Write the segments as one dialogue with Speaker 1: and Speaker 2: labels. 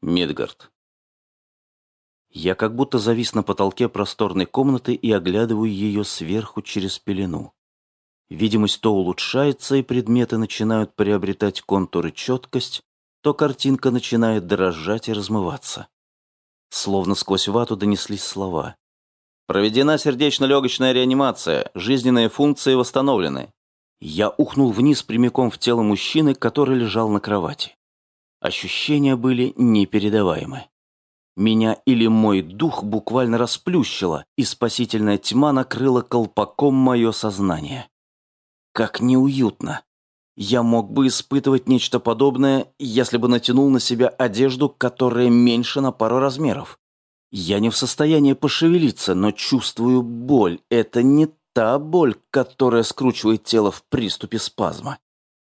Speaker 1: Мидгард. Я как будто завис на потолке просторной комнаты и оглядываю ее сверху через пелену. Видимость то улучшается, и предметы начинают приобретать контуры четкость, то картинка начинает дрожать и размываться. Словно сквозь вату донеслись слова. «Проведена сердечно-легочная реанимация, жизненные функции восстановлены». Я ухнул вниз прямиком в тело мужчины, который лежал на кровати. Ощущения были непередаваемы. Меня или мой дух буквально расплющило, и спасительная тьма накрыла колпаком мое сознание. Как неуютно. Я мог бы испытывать нечто подобное, если бы натянул на себя одежду, которая меньше на пару размеров. Я не в состоянии пошевелиться, но чувствую боль. Это не та боль, которая скручивает тело в приступе спазма.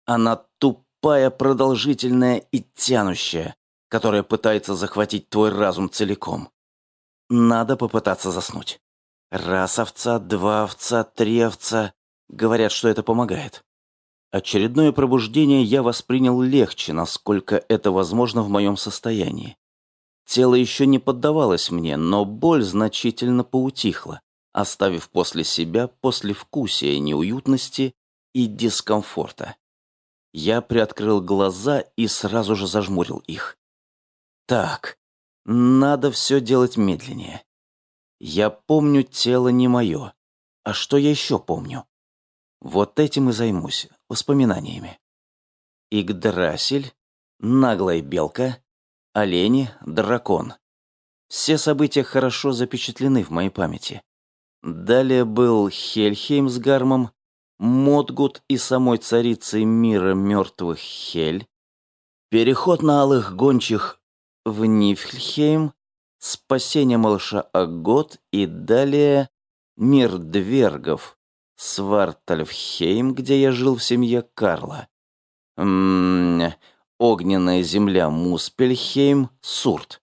Speaker 1: Она туп тупая, продолжительная и тянущая, которая пытается захватить твой разум целиком. Надо попытаться заснуть. Раз овца, два овца, три овца. Говорят, что это помогает. Очередное пробуждение я воспринял легче, насколько это возможно в моем состоянии. Тело еще не поддавалось мне, но боль значительно поутихла, оставив после себя послевкусие неуютности и дискомфорта. Я приоткрыл глаза и сразу же зажмурил их. Так, надо все делать медленнее. Я помню тело не мое. А что я еще помню? Вот этим и займусь, воспоминаниями. Игдрасель, наглая белка, олени, дракон. Все события хорошо запечатлены в моей памяти. Далее был Хельхейм с Гармом, Модгут и самой царицей мира мертвых Хель, переход на алых гончих в Нифльхейм, спасение малыша Агот и далее мир двергов, Свартальфхейм, где я жил в семье Карла. М -м, огненная земля Муспельхейм, Сурт.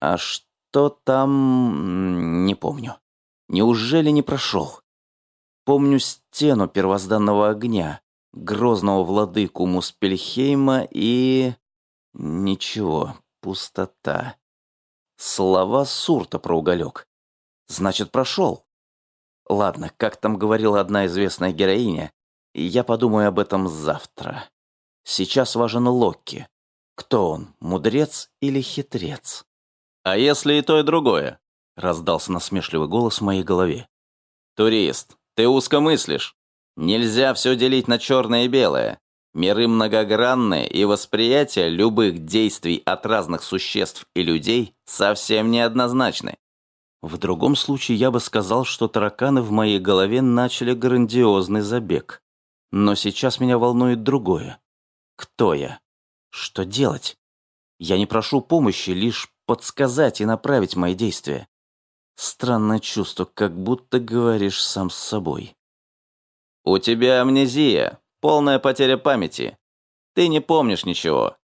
Speaker 1: А что там, не помню. Неужели не прошел? Помню стену первозданного огня, грозного владыку Муспельхейма и... Ничего, пустота. Слова Сурта про уголек. Значит, прошел. Ладно, как там говорила одна известная героиня, я подумаю об этом завтра. Сейчас важен Локки. Кто он, мудрец или хитрец? «А если и то, и другое?» — раздался насмешливый голос в моей голове. «Турист, ты узко мыслишь. Нельзя все делить на черное и белое. Миры многогранные, и восприятие любых действий от разных существ и людей совсем неоднозначны. В другом случае я бы сказал, что тараканы в моей голове начали грандиозный забег. Но сейчас меня волнует другое. Кто я? Что делать? Я не прошу помощи, лишь подсказать и направить мои действия. Странное чувство, как будто говоришь сам с собой. «У тебя амнезия, полная потеря памяти. Ты не помнишь ничего.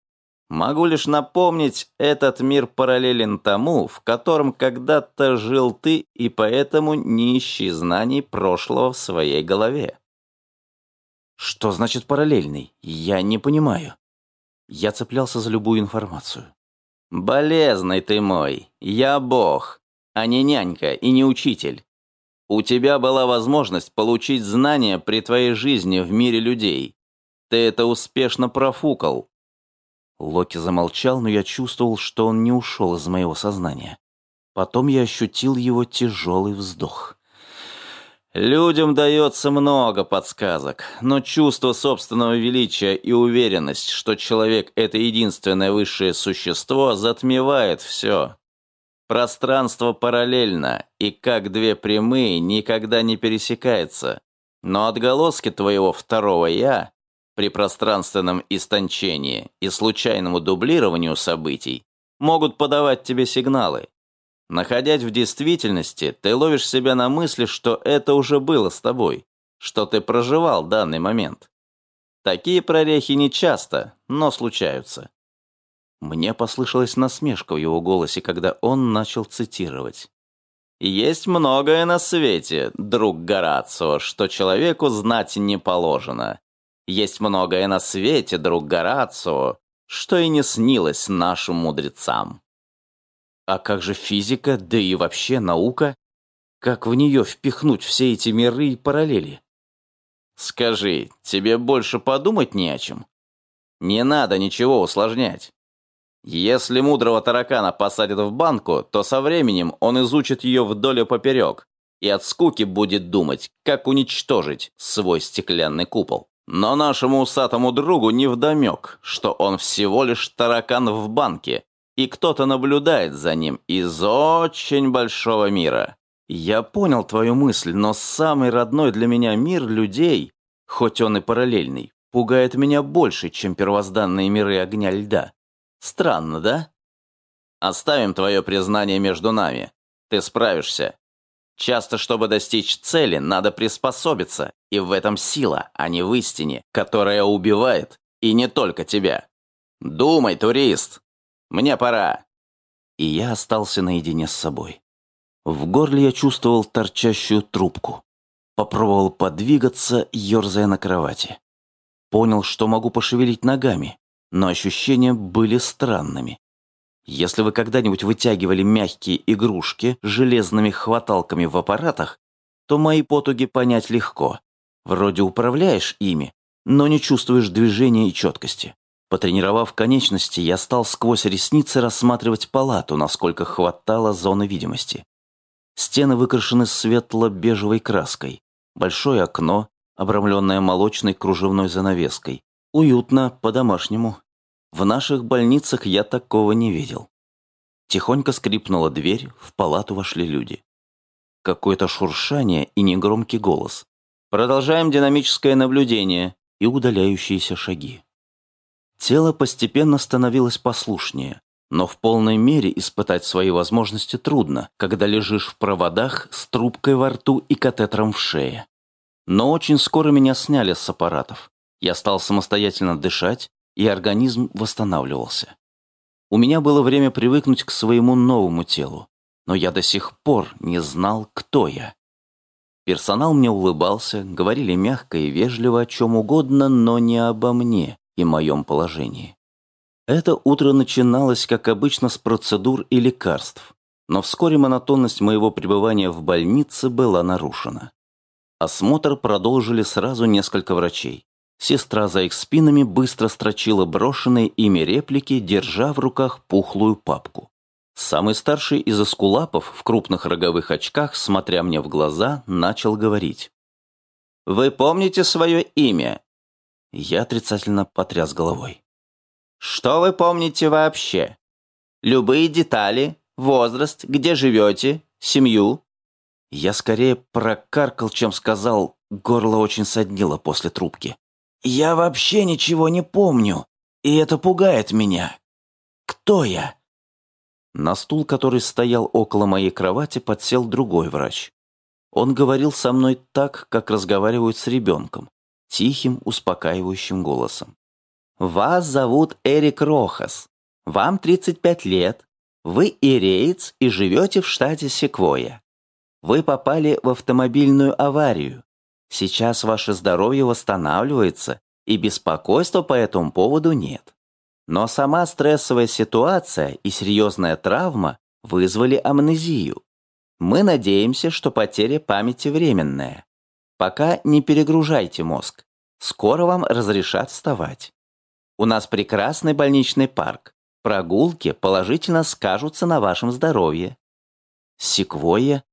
Speaker 1: Могу лишь напомнить, этот мир параллелен тому, в котором когда-то жил ты, и поэтому не ищи знаний прошлого в своей голове». «Что значит параллельный? Я не понимаю». Я цеплялся за любую информацию. «Болезный ты мой, я бог а не нянька и не учитель. У тебя была возможность получить знания при твоей жизни в мире людей. Ты это успешно профукал». Локи замолчал, но я чувствовал, что он не ушел из моего сознания. Потом я ощутил его тяжелый вздох. Людям дается много подсказок, но чувство собственного величия и уверенность, что человек — это единственное высшее существо, затмевает все. Пространство параллельно, и как две прямые никогда не пересекается. Но отголоски твоего второго «я» при пространственном истончении и случайному дублированию событий могут подавать тебе сигналы. Находясь в действительности, ты ловишь себя на мысли, что это уже было с тобой, что ты проживал данный момент. Такие прорехи не часто, но случаются. Мне послышалась насмешка в его голосе, когда он начал цитировать. «Есть многое на свете, друг Горацио, что человеку знать не положено. Есть многое на свете, друг Горацио, что и не снилось нашим мудрецам. А как же физика, да и вообще наука? Как в нее впихнуть все эти миры и параллели? Скажи, тебе больше подумать не о чем? Не надо ничего усложнять. Если мудрого таракана посадят в банку, то со временем он изучит ее вдоль и поперек, и от скуки будет думать, как уничтожить свой стеклянный купол. Но нашему усатому другу невдомек, что он всего лишь таракан в банке, и кто-то наблюдает за ним из очень большого мира. Я понял твою мысль, но самый родной для меня мир людей, хоть он и параллельный, пугает меня больше, чем первозданные миры огня льда. Странно, да? Оставим твое признание между нами. Ты справишься. Часто, чтобы достичь цели, надо приспособиться, и в этом сила, а не в истине, которая убивает, и не только тебя. Думай, турист. Мне пора. И я остался наедине с собой. В горле я чувствовал торчащую трубку. Попробовал подвигаться, ерзая на кровати. Понял, что могу пошевелить ногами но ощущения были странными. Если вы когда-нибудь вытягивали мягкие игрушки железными хваталками в аппаратах, то мои потуги понять легко. Вроде управляешь ими, но не чувствуешь движения и четкости. Потренировав конечности, я стал сквозь ресницы рассматривать палату, насколько хватало зоны видимости. Стены выкрашены светло-бежевой краской. Большое окно, обрамленное молочной кружевной занавеской. Уютно, по-домашнему. В наших больницах я такого не видел. Тихонько скрипнула дверь, в палату вошли люди. Какое-то шуршание и негромкий голос. Продолжаем динамическое наблюдение и удаляющиеся шаги. Тело постепенно становилось послушнее, но в полной мере испытать свои возможности трудно, когда лежишь в проводах с трубкой во рту и катетером в шее. Но очень скоро меня сняли с аппаратов. Я стал самостоятельно дышать, и организм восстанавливался. У меня было время привыкнуть к своему новому телу, но я до сих пор не знал, кто я. Персонал мне улыбался, говорили мягко и вежливо о чем угодно, но не обо мне и моем положении. Это утро начиналось, как обычно, с процедур и лекарств, но вскоре монотонность моего пребывания в больнице была нарушена. Осмотр продолжили сразу несколько врачей. Сестра за их спинами быстро строчила брошенные ими реплики, держа в руках пухлую папку. Самый старший из эскулапов в крупных роговых очках, смотря мне в глаза, начал говорить. «Вы помните свое имя?» Я отрицательно потряс головой. «Что вы помните вообще? Любые детали, возраст, где живете, семью?» Я скорее прокаркал, чем сказал, горло очень соднило после трубки. Я вообще ничего не помню, и это пугает меня. Кто я?» На стул, который стоял около моей кровати, подсел другой врач. Он говорил со мной так, как разговаривают с ребенком, тихим, успокаивающим голосом. «Вас зовут Эрик Рохас. Вам 35 лет. Вы иреец и живете в штате Секвоя. Вы попали в автомобильную аварию. Сейчас ваше здоровье восстанавливается, и беспокойства по этому поводу нет. Но сама стрессовая ситуация и серьезная травма вызвали амнезию. Мы надеемся, что потеря памяти временная. Пока не перегружайте мозг. Скоро вам разрешат вставать. У нас прекрасный больничный парк. Прогулки положительно скажутся на вашем здоровье. Секвойя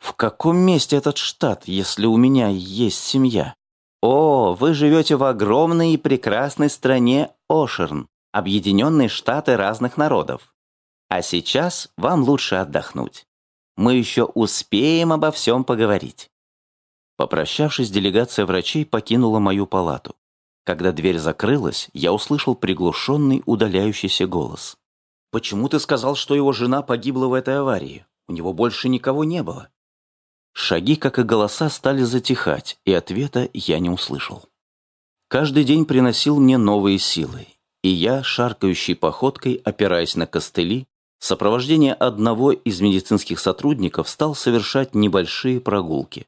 Speaker 1: в каком месте этот штат, если у меня есть семья? О, вы живете в огромной и прекрасной стране Ошерн, Объединенные Штаты разных народов. А сейчас вам лучше отдохнуть. Мы еще успеем обо всем поговорить. Попрощавшись, делегация врачей покинула мою палату. Когда дверь закрылась, я услышал приглушенный удаляющийся голос. «Почему ты сказал, что его жена погибла в этой аварии? У него больше никого не было». Шаги, как и голоса, стали затихать, и ответа я не услышал. Каждый день приносил мне новые силы, и я, шаркающей походкой, опираясь на костыли, в сопровождении одного из медицинских сотрудников стал совершать небольшие прогулки.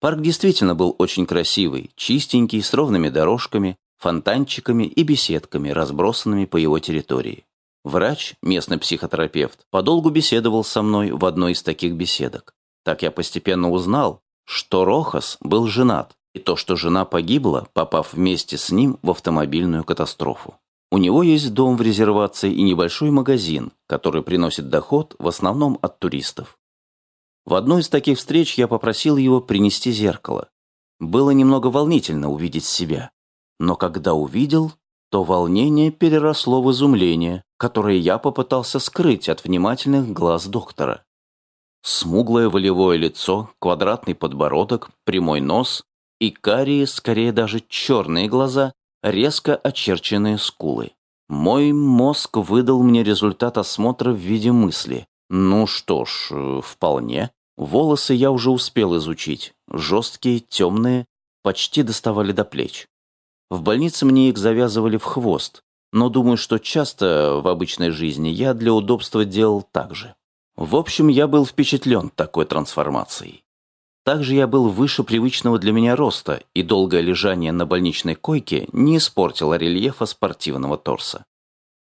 Speaker 1: Парк действительно был очень красивый, чистенький, с ровными дорожками, фонтанчиками и беседками, разбросанными по его территории. Врач, местный психотерапевт, подолгу беседовал со мной в одной из таких беседок. Так я постепенно узнал, что Рохас был женат, и то, что жена погибла, попав вместе с ним в автомобильную катастрофу. У него есть дом в резервации и небольшой магазин, который приносит доход в основном от туристов. В одной из таких встреч я попросил его принести зеркало. Было немного волнительно увидеть себя. Но когда увидел, то волнение переросло в изумление, которое я попытался скрыть от внимательных глаз доктора. Смуглое волевое лицо, квадратный подбородок, прямой нос и карие, скорее даже черные глаза, резко очерченные скулы. Мой мозг выдал мне результат осмотра в виде мысли. Ну что ж, э, вполне. Волосы я уже успел изучить. Жесткие, темные, почти доставали до плеч. В больнице мне их завязывали в хвост, но думаю, что часто в обычной жизни я для удобства делал так же. В общем, я был впечатлен такой трансформацией. Также я был выше привычного для меня роста, и долгое лежание на больничной койке не испортило рельефа спортивного торса.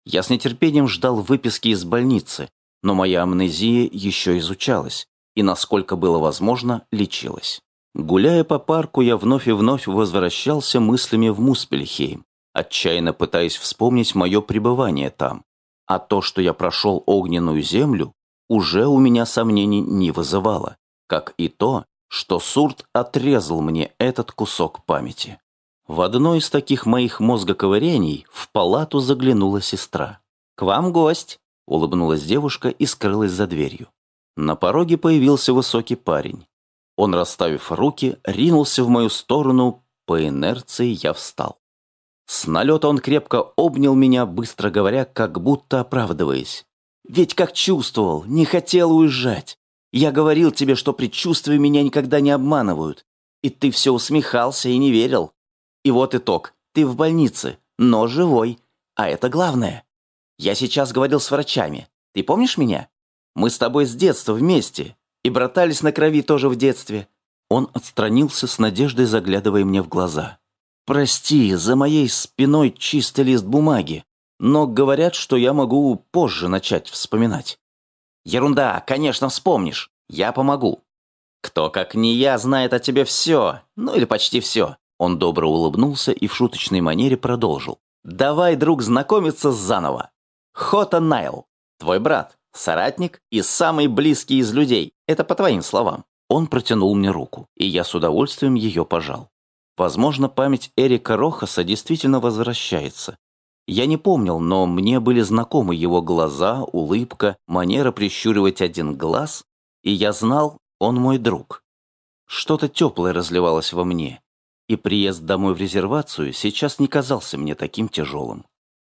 Speaker 1: Я с нетерпением ждал выписки из больницы, но моя амнезия еще изучалась и, насколько было возможно, лечилась. Гуляя по парку, я вновь и вновь возвращался мыслями в Муспельхейм, отчаянно пытаясь вспомнить мое пребывание там. А то, что я прошел огненную землю, уже у меня сомнений не вызывало, как и то, что Сурт отрезал мне этот кусок памяти. В одно из таких моих мозгоковыряний в палату заглянула сестра. «К вам гость!» — улыбнулась девушка и скрылась за дверью. На пороге появился высокий парень. Он, расставив руки, ринулся в мою сторону, по инерции я встал. С налета он крепко обнял меня, быстро говоря, как будто оправдываясь. «Ведь как чувствовал, не хотел уезжать. Я говорил тебе, что предчувствия меня никогда не обманывают. И ты все усмехался и не верил. И вот итог. Ты в больнице, но живой. А это главное. Я сейчас говорил с врачами. Ты помнишь меня? Мы с тобой с детства вместе. И братались на крови тоже в детстве. Он отстранился с надеждой, заглядывая мне в глаза. «Прости, за моей спиной чистый лист бумаги, но говорят, что я могу позже начать вспоминать. Ерунда, конечно, вспомнишь. Я помогу. Кто, как не я, знает о тебе все. Ну или почти все. Он добро улыбнулся и в шуточной манере продолжил. Давай, друг, знакомиться заново. Хота Найл, твой брат, соратник и самый близкий из людей. Это по твоим словам. Он протянул мне руку, и я с удовольствием ее пожал. Возможно, память Эрика Рохаса действительно возвращается, я не помнил, но мне были знакомы его глаза, улыбка, манера прищуривать один глаз, и я знал, он мой друг. Что-то теплое разливалось во мне, и приезд домой в резервацию сейчас не казался мне таким тяжелым.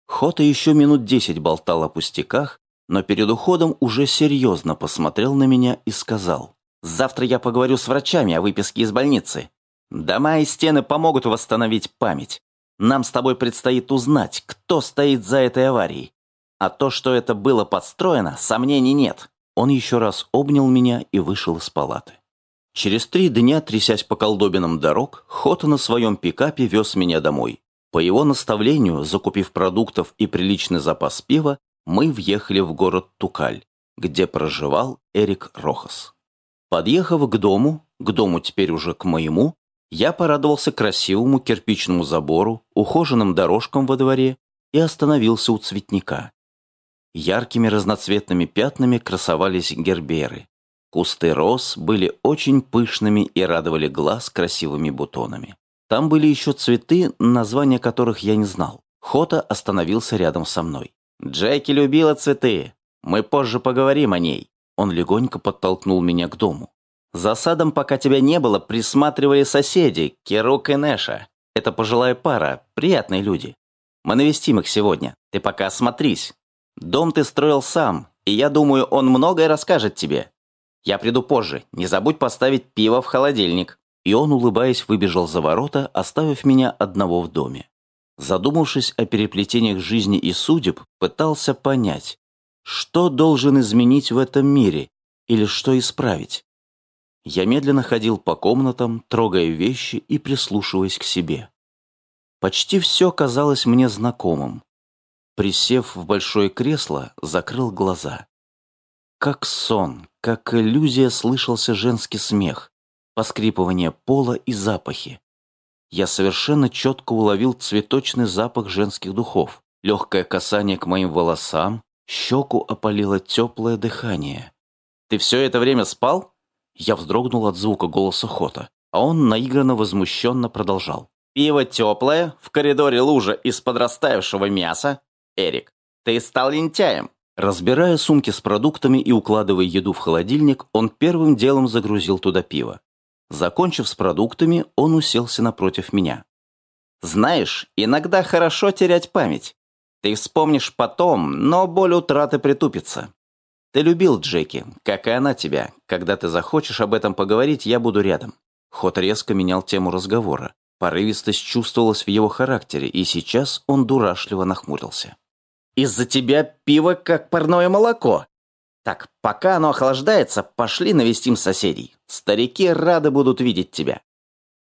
Speaker 1: Хота еще минут десять болтал о пустяках, но перед уходом уже серьезно посмотрел на меня и сказал, «Завтра я поговорю с врачами о выписке из больницы. Дома и стены помогут восстановить память. Нам с тобой предстоит узнать, кто стоит за этой аварией. А то, что это было подстроено, сомнений нет. Он еще раз обнял меня и вышел из палаты. Через три дня, трясясь по колдобинам дорог, Хота на своем пикапе вез меня домой. По его наставлению, закупив продуктов и приличный запас пива, мы въехали в город Тукаль, где проживал Эрик Рохас. Подъехав к дому, к дому теперь уже к моему, я порадовался красивому кирпичному забору, ухоженным дорожкам во дворе и остановился у цветника. Яркими разноцветными пятнами красовались герберы. Кусты роз были очень пышными и радовали глаз красивыми бутонами. Там были еще цветы, названия которых я не знал. Хота остановился рядом со мной. «Джеки любила цветы. Мы позже поговорим о ней». Он легонько подтолкнул меня к дому. За садом, пока тебя не было, присматривали соседи, Керук и Нэша. Это пожилая пара, приятные люди. Мы навестим их сегодня. Ты пока осмотрись. Дом ты строил сам, и я думаю, он многое расскажет тебе. Я приду позже, не забудь поставить пиво в холодильник». И он, улыбаясь, выбежал за ворота, оставив меня одного в доме. Задумавшись о переплетениях жизни и судеб, пытался понять, что должен изменить в этом мире или что исправить. Я медленно ходил по комнатам, трогая вещи и прислушиваясь к себе. Почти все казалось мне знакомым. Присев в большое кресло, закрыл глаза. Как сон, как иллюзия слышался женский смех, поскрипывание пола и запахи. Я совершенно четко уловил цветочный запах женских духов, легкое касание к моим волосам, щеку опалило теплое дыхание. «Ты все это время спал?» Я вздрогнул от звука голоса Хота, а он наигранно возмущенно продолжал. «Пиво теплое, в коридоре лужа из подрастающего мяса. Эрик, ты стал лентяем. Разбирая сумки с продуктами и укладывая еду в холодильник, он первым делом загрузил туда пиво. Закончив с продуктами, он уселся напротив меня. «Знаешь, иногда хорошо терять память. Ты вспомнишь потом, но боль утраты притупится. Ты любил Джеки, как и она тебя. Когда ты захочешь об этом поговорить, я буду рядом». Ход резко менял тему разговора. Порывистость чувствовалась в его характере, и сейчас он дурашливо нахмурился. Из-за тебя пиво как парное молоко. Так, пока оно охлаждается, пошли навестим соседей. Старики рады будут видеть тебя».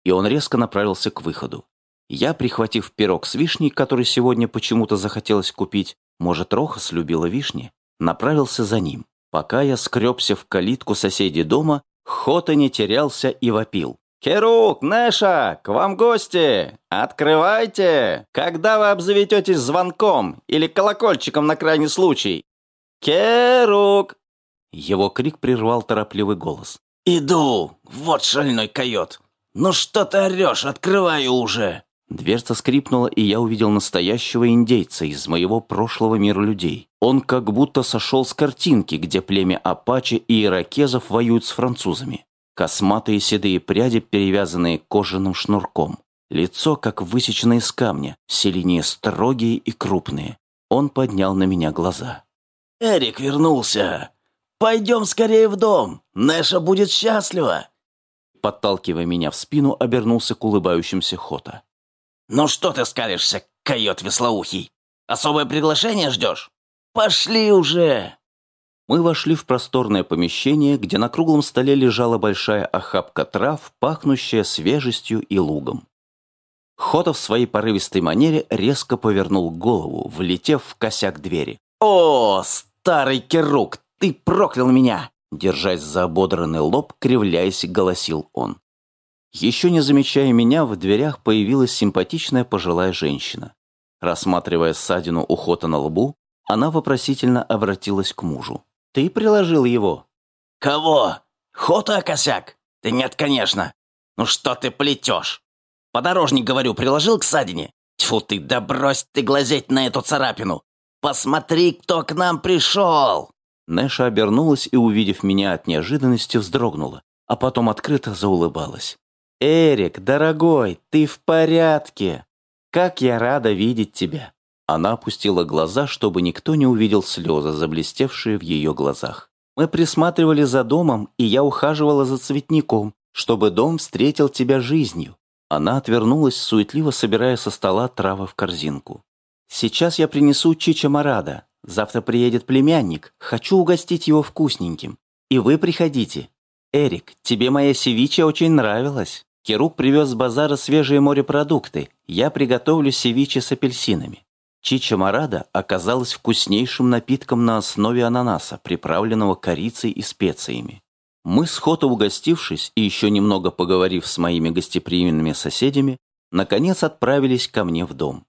Speaker 1: И он резко направился к выходу. Я, прихватив пирог с вишней, который сегодня почему-то захотелось купить, может, Рохас любила вишни, направился за ним. Пока я скребся в калитку соседей дома, Хота не терялся и вопил. «Керук, Нэша, к вам гости! Открывайте! Когда вы обзавететесь звонком или колокольчиком на крайний случай? Керук!» Его крик прервал торопливый голос. «Иду! Вот шальной койот! Ну что ты орешь? Открываю уже!» Дверца скрипнула, и я увидел настоящего индейца из моего прошлого мира людей. Он как будто сошел с картинки, где племя Апачи и иракезов воюют с французами. Косматые седые пряди, перевязанные кожаным шнурком. Лицо, как высеченное из камня, все линии строгие и крупные. Он поднял на меня глаза. «Эрик вернулся! Пойдем скорее в дом! Нэша будет счастлива!» Подталкивая меня в спину, обернулся к улыбающимся Хота. «Ну что ты скалишься, койот веслоухий? Особое приглашение ждешь? Пошли уже!» Мы вошли в просторное помещение, где на круглом столе лежала большая охапка трав, пахнущая свежестью и лугом. Хотов в своей порывистой манере резко повернул голову, влетев в косяк двери. «О, старый Керук, ты проклял меня!» Держась за ободранный лоб, кривляясь, голосил он. Еще не замечая меня, в дверях появилась симпатичная пожилая женщина. Рассматривая ссадину у Хота на лбу, она вопросительно обратилась к мужу. Ты приложил его?» «Кого? Хота косяк? Да нет, конечно. Ну что ты плетешь? Подорожник, говорю, приложил к садине? Тьфу ты, да брось ты глазеть на эту царапину. Посмотри, кто к нам пришел!» Нэша обернулась и, увидев меня от неожиданности, вздрогнула, а потом открыто заулыбалась. «Эрик, дорогой, ты в порядке? Как я рада видеть тебя!» Она опустила глаза, чтобы никто не увидел слезы, заблестевшие в ее глазах. Мы присматривали за домом, и я ухаживала за цветником, чтобы дом встретил тебя жизнью. Она отвернулась, суетливо собирая со стола травы в корзинку. «Сейчас я принесу Чича Марада. Завтра приедет племянник. Хочу угостить его вкусненьким. И вы приходите. Эрик, тебе моя севиче очень нравилась. Керук привез с базара свежие морепродукты. Я приготовлю севиче с апельсинами. Чича Марада оказалась вкуснейшим напитком на основе ананаса, приправленного корицей и специями. Мы, сходу угостившись и еще немного поговорив с моими гостеприимными соседями, наконец отправились ко мне в дом.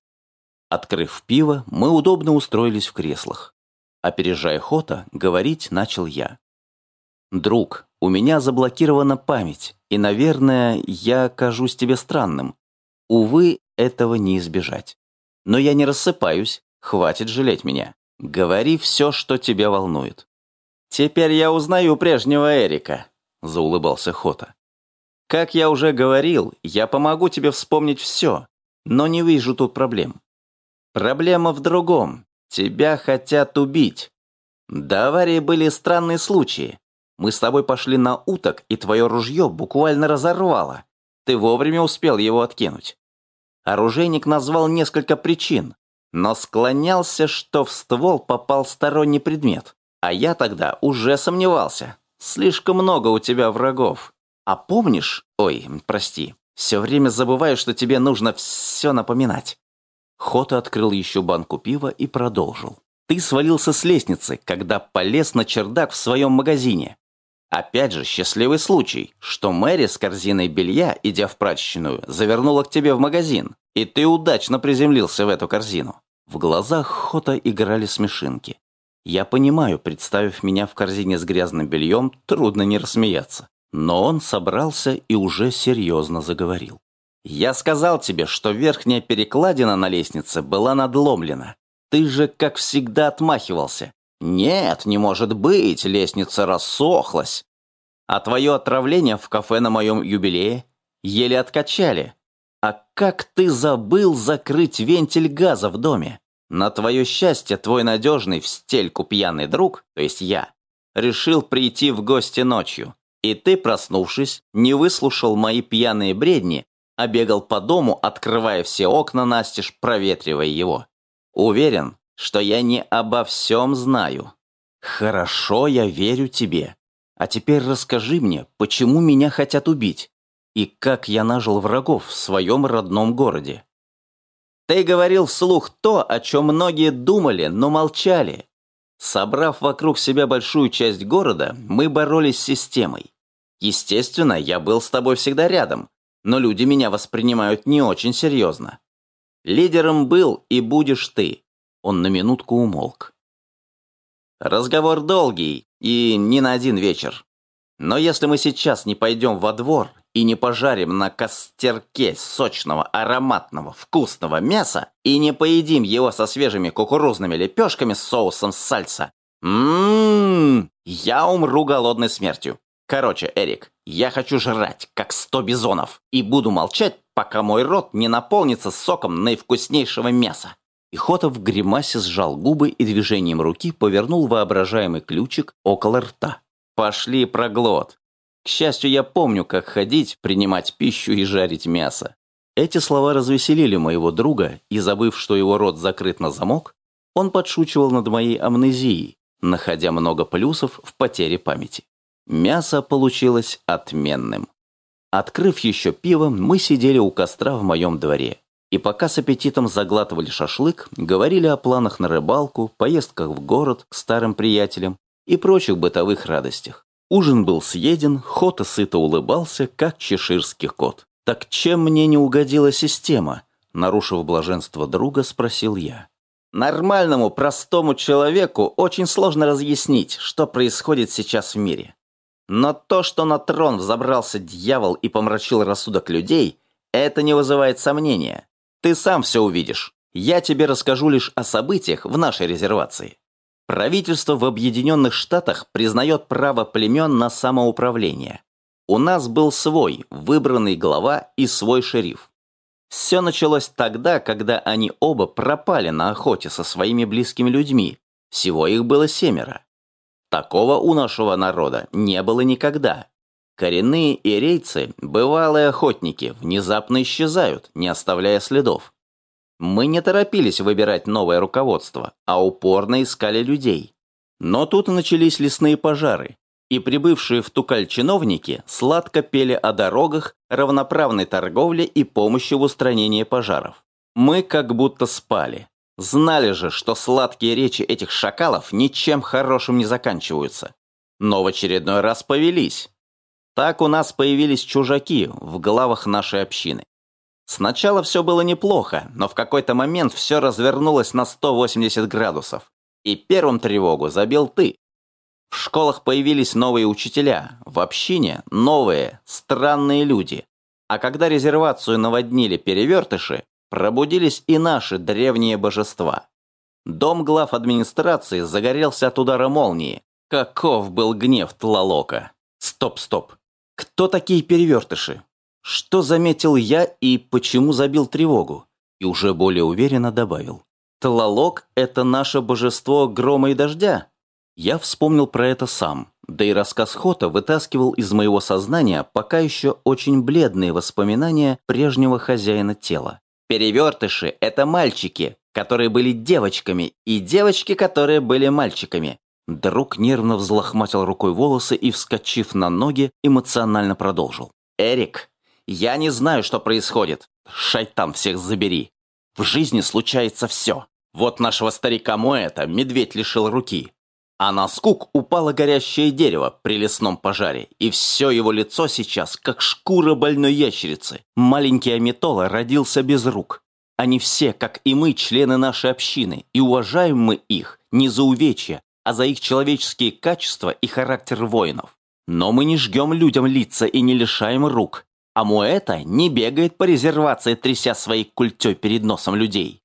Speaker 1: Открыв пиво, мы удобно устроились в креслах. Опережая Хота, говорить начал я. «Друг, у меня заблокирована память, и, наверное, я кажусь тебе странным. Увы, этого не избежать. Но я не рассыпаюсь, хватит жалеть меня. Говори все, что тебя волнует. Теперь я узнаю прежнего Эрика, заулыбался Хота. Как я уже говорил, я помогу тебе вспомнить все, но не вижу тут проблем. Проблема в другом. Тебя хотят убить. До аварии были странные случаи. Мы с тобой пошли на уток, и твое ружье буквально разорвало. Ты вовремя успел его откинуть. Оружейник назвал несколько причин, но склонялся, что в ствол попал сторонний предмет. А я тогда уже сомневался. Слишком много у тебя врагов. А помнишь, ой, прости, Все время забываю, что тебе нужно все напоминать». Хота открыл еще банку пива и продолжил. «Ты свалился с лестницы, когда полез на чердак в своем магазине. Опять же, счастливый случай, что Мэри с корзиной белья, идя в прачечную, завернула к тебе в магазин, и ты удачно приземлился в эту корзину. В глазах Хота играли смешинки. Я понимаю, представив меня в корзине с грязным бельем, трудно не рассмеяться. Но он собрался и уже серьезно заговорил. «Я сказал тебе, что верхняя перекладина на лестнице была надломлена. Ты же, как всегда, отмахивался. «Нет, не может быть, лестница рассохлась. А твое отравление в кафе на моем юбилее еле откачали. А как ты забыл закрыть вентиль газа в доме? На твое счастье, твой надежный в стельку пьяный друг, то есть я, решил прийти в гости ночью. И ты, проснувшись, не выслушал мои пьяные бредни, а бегал по дому, открывая все окна настежь, проветривая его. Уверен, что я не обо всем знаю. Хорошо, я верю тебе. А теперь расскажи мне, почему меня хотят убить? И как я нажил врагов в своем родном городе? Ты говорил вслух то, о чем многие думали, но молчали. Собрав вокруг себя большую часть города, мы боролись с системой. Естественно, я был с тобой всегда рядом, но люди меня воспринимают не очень серьезно. Лидером был и будешь ты. Он на минутку умолк. Разговор долгий и не на один вечер. Но если мы сейчас не пойдем во двор и не пожарим на костерке сочного, ароматного, вкусного мяса и не поедим его со свежими кукурузными лепешками с соусом сальса, ммм, я умру голодной смертью. Короче, Эрик, я хочу жрать, как сто бизонов, и буду молчать, пока мой рот не наполнится соком наивкуснейшего мяса. И Хотов в гримасе сжал губы и движением руки повернул воображаемый ключик около рта. «Пошли проглот!» К счастью, я помню, как ходить, принимать пищу и жарить мясо. Эти слова развеселили моего друга, и, забыв, что его рот закрыт на замок, он подшучивал над моей амнезией, находя много плюсов в потере памяти. Мясо получилось отменным. Открыв еще пиво, мы сидели у костра в моем дворе. И пока с аппетитом заглатывали шашлык, говорили о планах на рыбалку, поездках в город к старым приятелям и прочих бытовых радостях. Ужин был съеден, Хота сыто улыбался, как чеширский кот. «Так чем мне не угодила система?» Нарушив блаженство друга, спросил я. Нормальному, простому человеку очень сложно разъяснить, что происходит сейчас в мире. Но то, что на трон взобрался дьявол и помрачил рассудок людей, это не вызывает сомнения. Ты сам все увидишь. Я тебе расскажу лишь о событиях в нашей резервации. Правительство в Объединенных Штатах признает право племен на самоуправление. У нас был свой, выбранный глава и свой шериф. Все началось тогда, когда они оба пропали на охоте со своими близкими людьми. Всего их было семеро. Такого у нашего народа не было никогда. Коренные ирейцы, бывалые охотники, внезапно исчезают, не оставляя следов. Мы не торопились выбирать новое руководство, а упорно искали людей. Но тут начались лесные пожары, и прибывшие в Тукаль чиновники сладко пели о дорогах, равноправной торговле и помощи в устранении пожаров. Мы как будто спали. Знали же, что сладкие речи этих шакалов ничем хорошим не заканчиваются. Но в очередной раз повелись. Так у нас появились чужаки в главах нашей общины. Сначала все было неплохо, но в какой-то момент все развернулось на 180 градусов. И первым тревогу забил ты. В школах появились новые учителя, в общине новые, странные люди. А когда резервацию наводнили перевертыши, пробудились и наши древние божества. Дом глав администрации загорелся от удара молнии. Каков был гнев Тлалока. Стоп, стоп. Кто такие перевертыши? Что заметил я и почему забил тревогу? И уже более уверенно добавил. Тлалок – это наше божество грома и дождя. Я вспомнил про это сам, да и рассказ Хота вытаскивал из моего сознания пока еще очень бледные воспоминания прежнего хозяина тела. Перевертыши – это мальчики, которые были девочками, и девочки, которые были мальчиками. Друг нервно взлохматил рукой волосы и, вскочив на ноги, эмоционально продолжил. «Эрик, Я не знаю, что происходит. Шайтан всех забери. В жизни случается все. Вот нашего старика Моэта медведь лишил руки. А на скук упало горящее дерево при лесном пожаре, и все его лицо сейчас, как шкура больной ящерицы. Маленький Амитола родился без рук. Они все, как и мы, члены нашей общины, и уважаем мы их не за увечья, а за их человеческие качества и характер воинов. Но мы не жгем людям лица и не лишаем рук, а Муэта не бегает по резервации, тряся своей культей перед носом людей.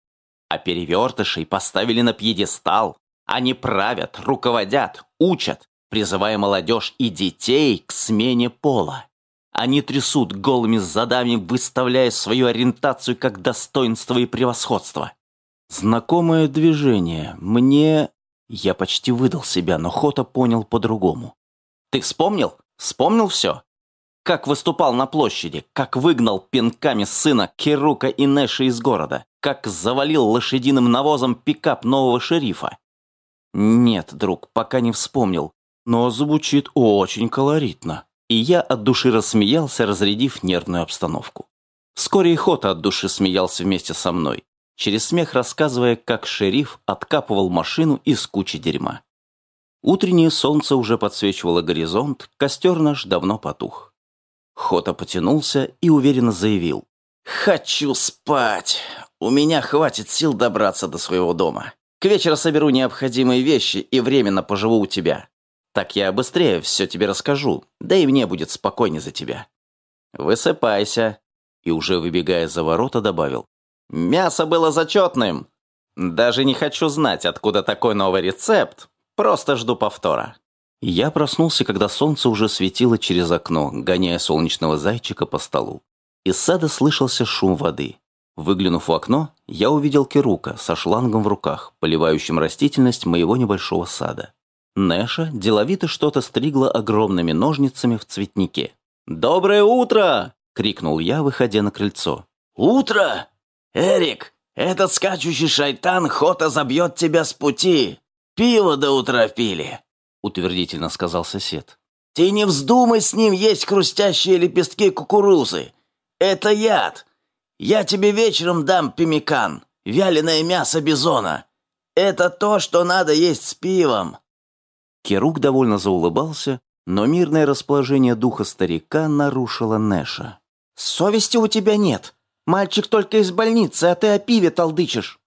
Speaker 1: А перевертышей поставили на пьедестал, они правят, руководят, учат, призывая молодежь и детей к смене пола. Они трясут голыми задами, выставляя свою ориентацию как достоинство и превосходство. Знакомое движение. Мне... Я почти выдал себя, но Хота понял по-другому. Ты вспомнил? Вспомнил все? Как выступал на площади, как выгнал пинками сына Керука и Нэша из города, как завалил лошадиным навозом пикап нового шерифа. Нет, друг, пока не вспомнил, но звучит очень колоритно. И я от души рассмеялся, разрядив нервную обстановку. Вскоре и Хота от души смеялся вместе со мной, через смех рассказывая, как шериф откапывал машину из кучи дерьма. Утреннее солнце уже подсвечивало горизонт, костер наш давно потух. Хота потянулся и уверенно заявил. «Хочу спать! У меня хватит сил добраться до своего дома. К вечеру соберу необходимые вещи и временно поживу у тебя. Так я быстрее все тебе расскажу, да и мне будет спокойнее за тебя. Высыпайся. И уже выбегая за ворота добавил. Мясо было зачетным. Даже не хочу знать, откуда такой новый рецепт. Просто жду повтора. Я проснулся, когда солнце уже светило через окно, гоняя солнечного зайчика по столу. Из сада слышался шум воды. Выглянув в окно, я увидел Керука со шлангом в руках, поливающим растительность моего небольшого сада. Нэша деловито что-то стригла огромными ножницами в цветнике. «Доброе утро!» — крикнул я, выходя на крыльцо.
Speaker 2: «Утро! Эрик, этот скачущий шайтан Хота забьет тебя с пути! Пиво до утра пили!» — утвердительно сказал сосед. «Ты не вздумай с ним есть хрустящие лепестки кукурузы! Это яд! Я тебе вечером дам пимикан, вяленое мясо бизона. Это то, что надо есть с пивом».
Speaker 1: Керук довольно заулыбался, но мирное расположение духа старика нарушило Нэша.
Speaker 3: «Совести у тебя нет. Мальчик только из больницы, а ты о пиве толдычишь».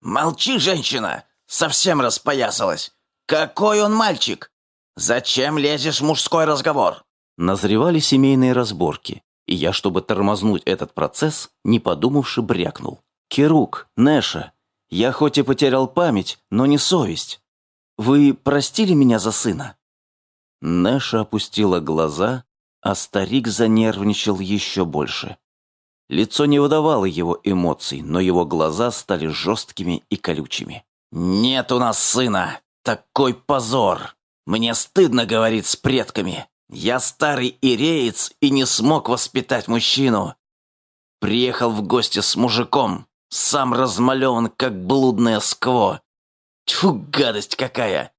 Speaker 2: «Молчи, женщина! Совсем распоясалась. Какой он мальчик? Зачем лезешь в мужской разговор?»
Speaker 1: Назревали семейные разборки. И я, чтобы тормознуть этот процесс, не подумавши, брякнул. «Керук, Нэша, я хоть и потерял память, но не совесть. Вы простили меня за сына?» Нэша опустила глаза, а старик занервничал еще больше. Лицо не выдавало его эмоций, но его глаза стали жесткими и колючими.
Speaker 2: «Нет у нас сына! Такой позор! Мне стыдно говорить с предками! Я старый иреец и не смог воспитать мужчину. Приехал в гости с мужиком, сам размалеван, как блудное скво. Тьфу, гадость какая!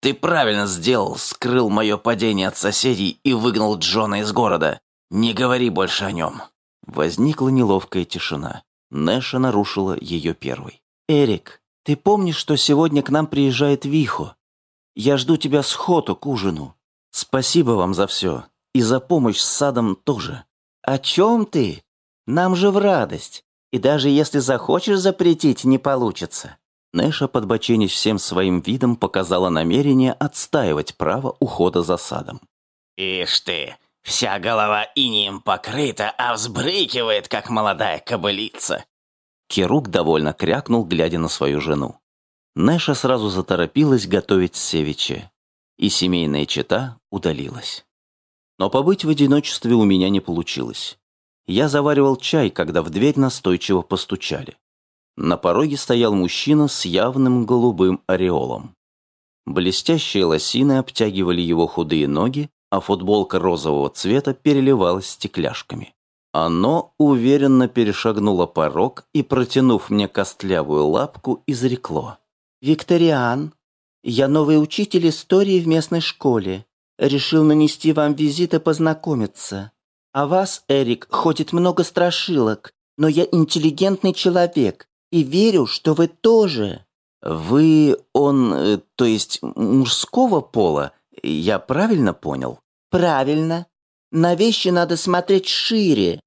Speaker 2: Ты правильно сделал, скрыл мое падение от соседей и выгнал Джона из города. Не говори больше о нем.
Speaker 1: Возникла неловкая тишина. Нэша нарушила ее первой.
Speaker 3: «Эрик, ты помнишь, что сегодня к нам приезжает Вихо? Я жду тебя с Хоту к ужину.
Speaker 1: Спасибо вам за все. И за помощь с садом тоже.
Speaker 3: О чем ты? Нам же в радость. И даже если захочешь запретить, не получится.
Speaker 1: Нэша, подбоченясь всем своим видом, показала намерение отстаивать право ухода за садом.
Speaker 2: «Ишь ты, вся голова инием покрыта, а взбрыкивает, как молодая кобылица!»
Speaker 1: Керук довольно крякнул, глядя на свою жену. Нэша сразу заторопилась готовить севиче и семейная чета удалилась. Но побыть в одиночестве у меня не получилось. Я заваривал чай, когда в дверь настойчиво постучали. На пороге стоял мужчина с явным голубым ореолом. Блестящие лосины обтягивали его худые ноги, а футболка розового цвета переливалась стекляшками. Оно уверенно перешагнуло порог и, протянув мне костлявую лапку, изрекло.
Speaker 3: «Викториан, я новый учитель истории в местной школе. Решил нанести вам визит и познакомиться. О вас, Эрик, ходит много страшилок, но я интеллигентный человек и верю, что вы тоже».
Speaker 1: «Вы он, э, то есть мужского пола, я правильно понял?»
Speaker 3: «Правильно. На вещи надо смотреть шире.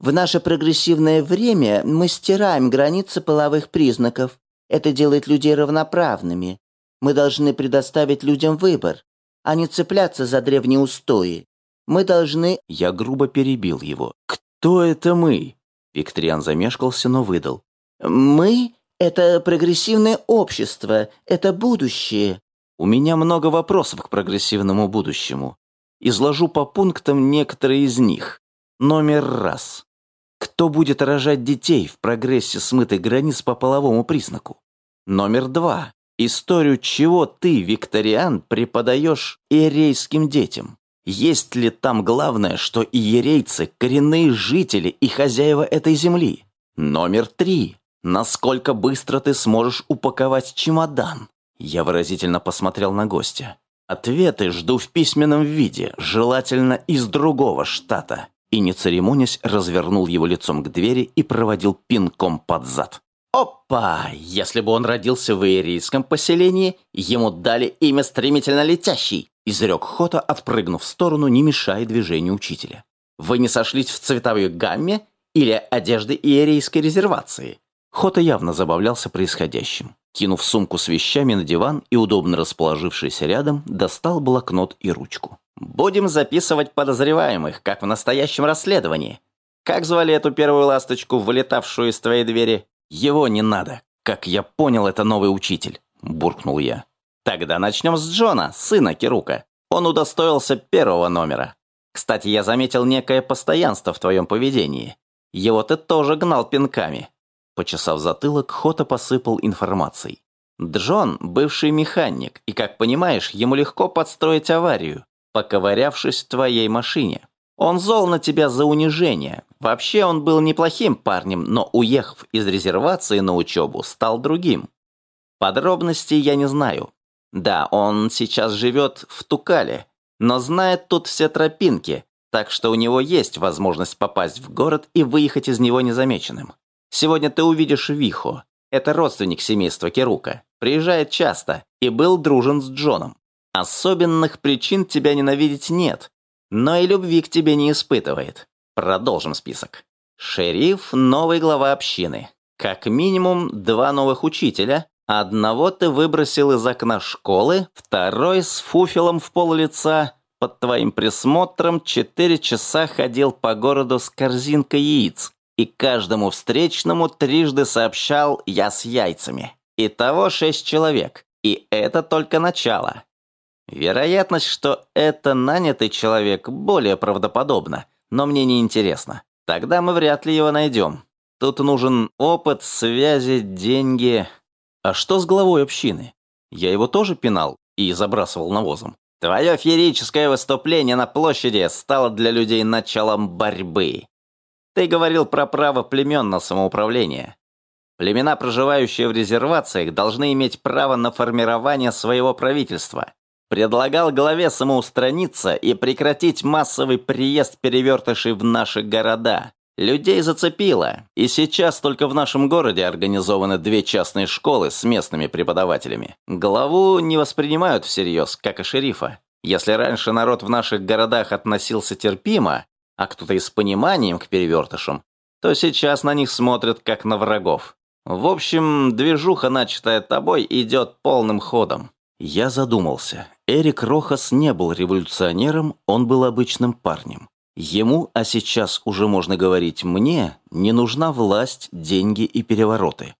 Speaker 3: В наше прогрессивное время мы стираем границы половых признаков. Это делает людей равноправными. Мы должны предоставить людям выбор, а не цепляться за древние устои. Мы должны...»
Speaker 1: Я грубо перебил его. «Кто это мы?» Викториан замешкался, но выдал.
Speaker 3: «Мы — это прогрессивное общество, это будущее».
Speaker 1: «У меня много вопросов к прогрессивному будущему. Изложу по пунктам некоторые из них. Номер раз. Кто будет рожать детей в прогрессе смытой границ по половому признаку? Номер два. Историю чего ты, викториан, преподаешь иерейским детям? Есть ли там главное, что иерейцы – коренные жители и хозяева этой земли? Номер три. Насколько быстро ты сможешь упаковать чемодан? Я выразительно посмотрел на гостя. Ответы жду в письменном виде, желательно из другого штата. И не церемонясь, развернул его лицом к двери и проводил пинком под зад. Опа! Если бы он родился в иерийском поселении, ему дали имя стремительно летящий, изрек Хота, отпрыгнув в сторону, не мешая движению учителя. Вы не сошлись в цветовой гамме или одежды иерейской резервации? Хота явно забавлялся происходящим. Кинув сумку с вещами на диван и удобно расположившись рядом, достал блокнот и ручку. «Будем записывать подозреваемых, как в настоящем расследовании. Как звали эту первую ласточку, вылетавшую из твоей двери?» «Его не надо. Как я понял, это новый учитель», – буркнул я. «Тогда начнем с Джона, сына Кирука. Он удостоился первого номера. Кстати, я заметил некое постоянство в твоем поведении. Его ты тоже гнал пинками. Почесав затылок, Хота посыпал информацией. Джон – бывший механик, и, как понимаешь, ему легко подстроить аварию, поковырявшись в твоей машине. Он зол на тебя за унижение. Вообще он был неплохим парнем, но, уехав из резервации на учебу, стал другим. Подробностей я не знаю. Да, он сейчас живет в Тукале, но знает тут все тропинки, так что у него есть возможность попасть в город и выехать из него незамеченным. Сегодня ты увидишь Вихо. Это родственник семейства Керука. Приезжает часто и был дружен с Джоном. Особенных причин тебя ненавидеть нет, но и любви к тебе не испытывает. Продолжим список. Шериф – новый глава общины. Как минимум два новых учителя. Одного ты выбросил из окна школы, второй с фуфелом в пол лица. Под твоим присмотром четыре часа ходил по городу с корзинкой яиц и каждому встречному трижды сообщал «я с яйцами». Итого шесть человек, и это только начало. Вероятность, что это нанятый человек, более правдоподобна, но мне не интересно. Тогда мы вряд ли его найдем. Тут нужен опыт, связи, деньги. А что с главой общины? Я его тоже пинал и забрасывал навозом. Твое феерическое выступление на площади стало для людей началом борьбы. Ты говорил про право племен на самоуправление. Племена, проживающие в резервациях, должны иметь право на формирование своего правительства. Предлагал главе самоустраниться и прекратить массовый приезд перевертышей в наши города. Людей зацепило, и сейчас только в нашем городе организованы две частные школы с местными преподавателями. Главу не воспринимают всерьез, как и шерифа. Если раньше народ в наших городах относился терпимо, а кто-то и с пониманием к перевертышам, то сейчас на них смотрят как на врагов. В общем, движуха, начатая тобой, идет полным ходом. Я задумался. Эрик Рохас не был революционером, он был обычным парнем. Ему, а сейчас уже можно говорить мне, не нужна власть, деньги и перевороты.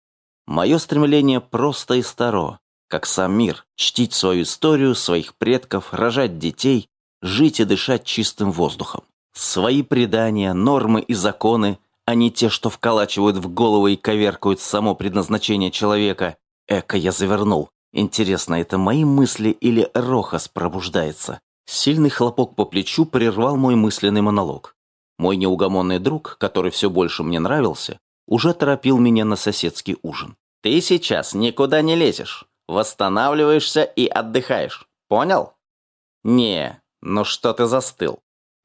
Speaker 1: Мое стремление просто и старо, как сам мир, чтить свою историю, своих предков, рожать детей, жить и дышать чистым воздухом. Свои предания, нормы и законы, а не те, что вколачивают в голову и коверкают само предназначение человека. Эко я завернул. Интересно, это мои мысли или Рохас пробуждается? Сильный хлопок по плечу прервал мой мысленный монолог. Мой неугомонный друг, который все больше мне нравился, уже торопил меня на соседский ужин. «Ты сейчас никуда не лезешь. Восстанавливаешься и отдыхаешь. Понял?» «Не, ну что ты застыл?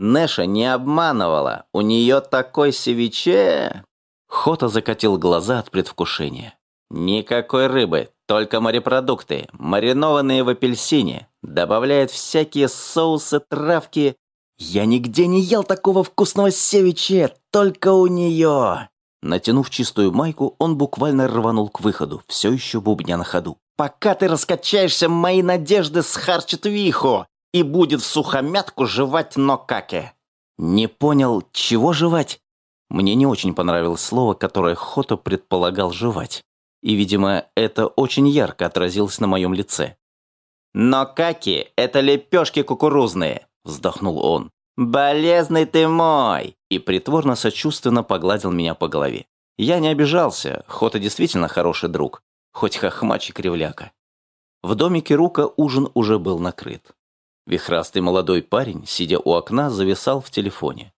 Speaker 1: Нэша не обманывала, у нее такой севиче. Хота закатил глаза от предвкушения. Никакой рыбы, только морепродукты, маринованные в апельсине. Добавляет всякие соусы, травки. Я нигде не ел такого вкусного севиче, только у нее. Натянув чистую майку, он буквально рванул к выходу, все еще бубня на ходу. «Пока ты раскачаешься, мои надежды схарчат вихо, и будет в сухомятку жевать нокаке». «Не понял, чего жевать?» Мне не очень понравилось слово, которое Хото предполагал жевать. И, видимо, это очень ярко отразилось на моем лице. «Нокаки — это лепешки кукурузные», — вздохнул он. «Болезный ты мой!» И притворно-сочувственно погладил меня по голове. Я не обижался, Хота действительно хороший друг, хоть хохмач и кривляка. В домике Рука ужин уже был накрыт. Вихрастый молодой парень, сидя у окна, зависал в телефоне.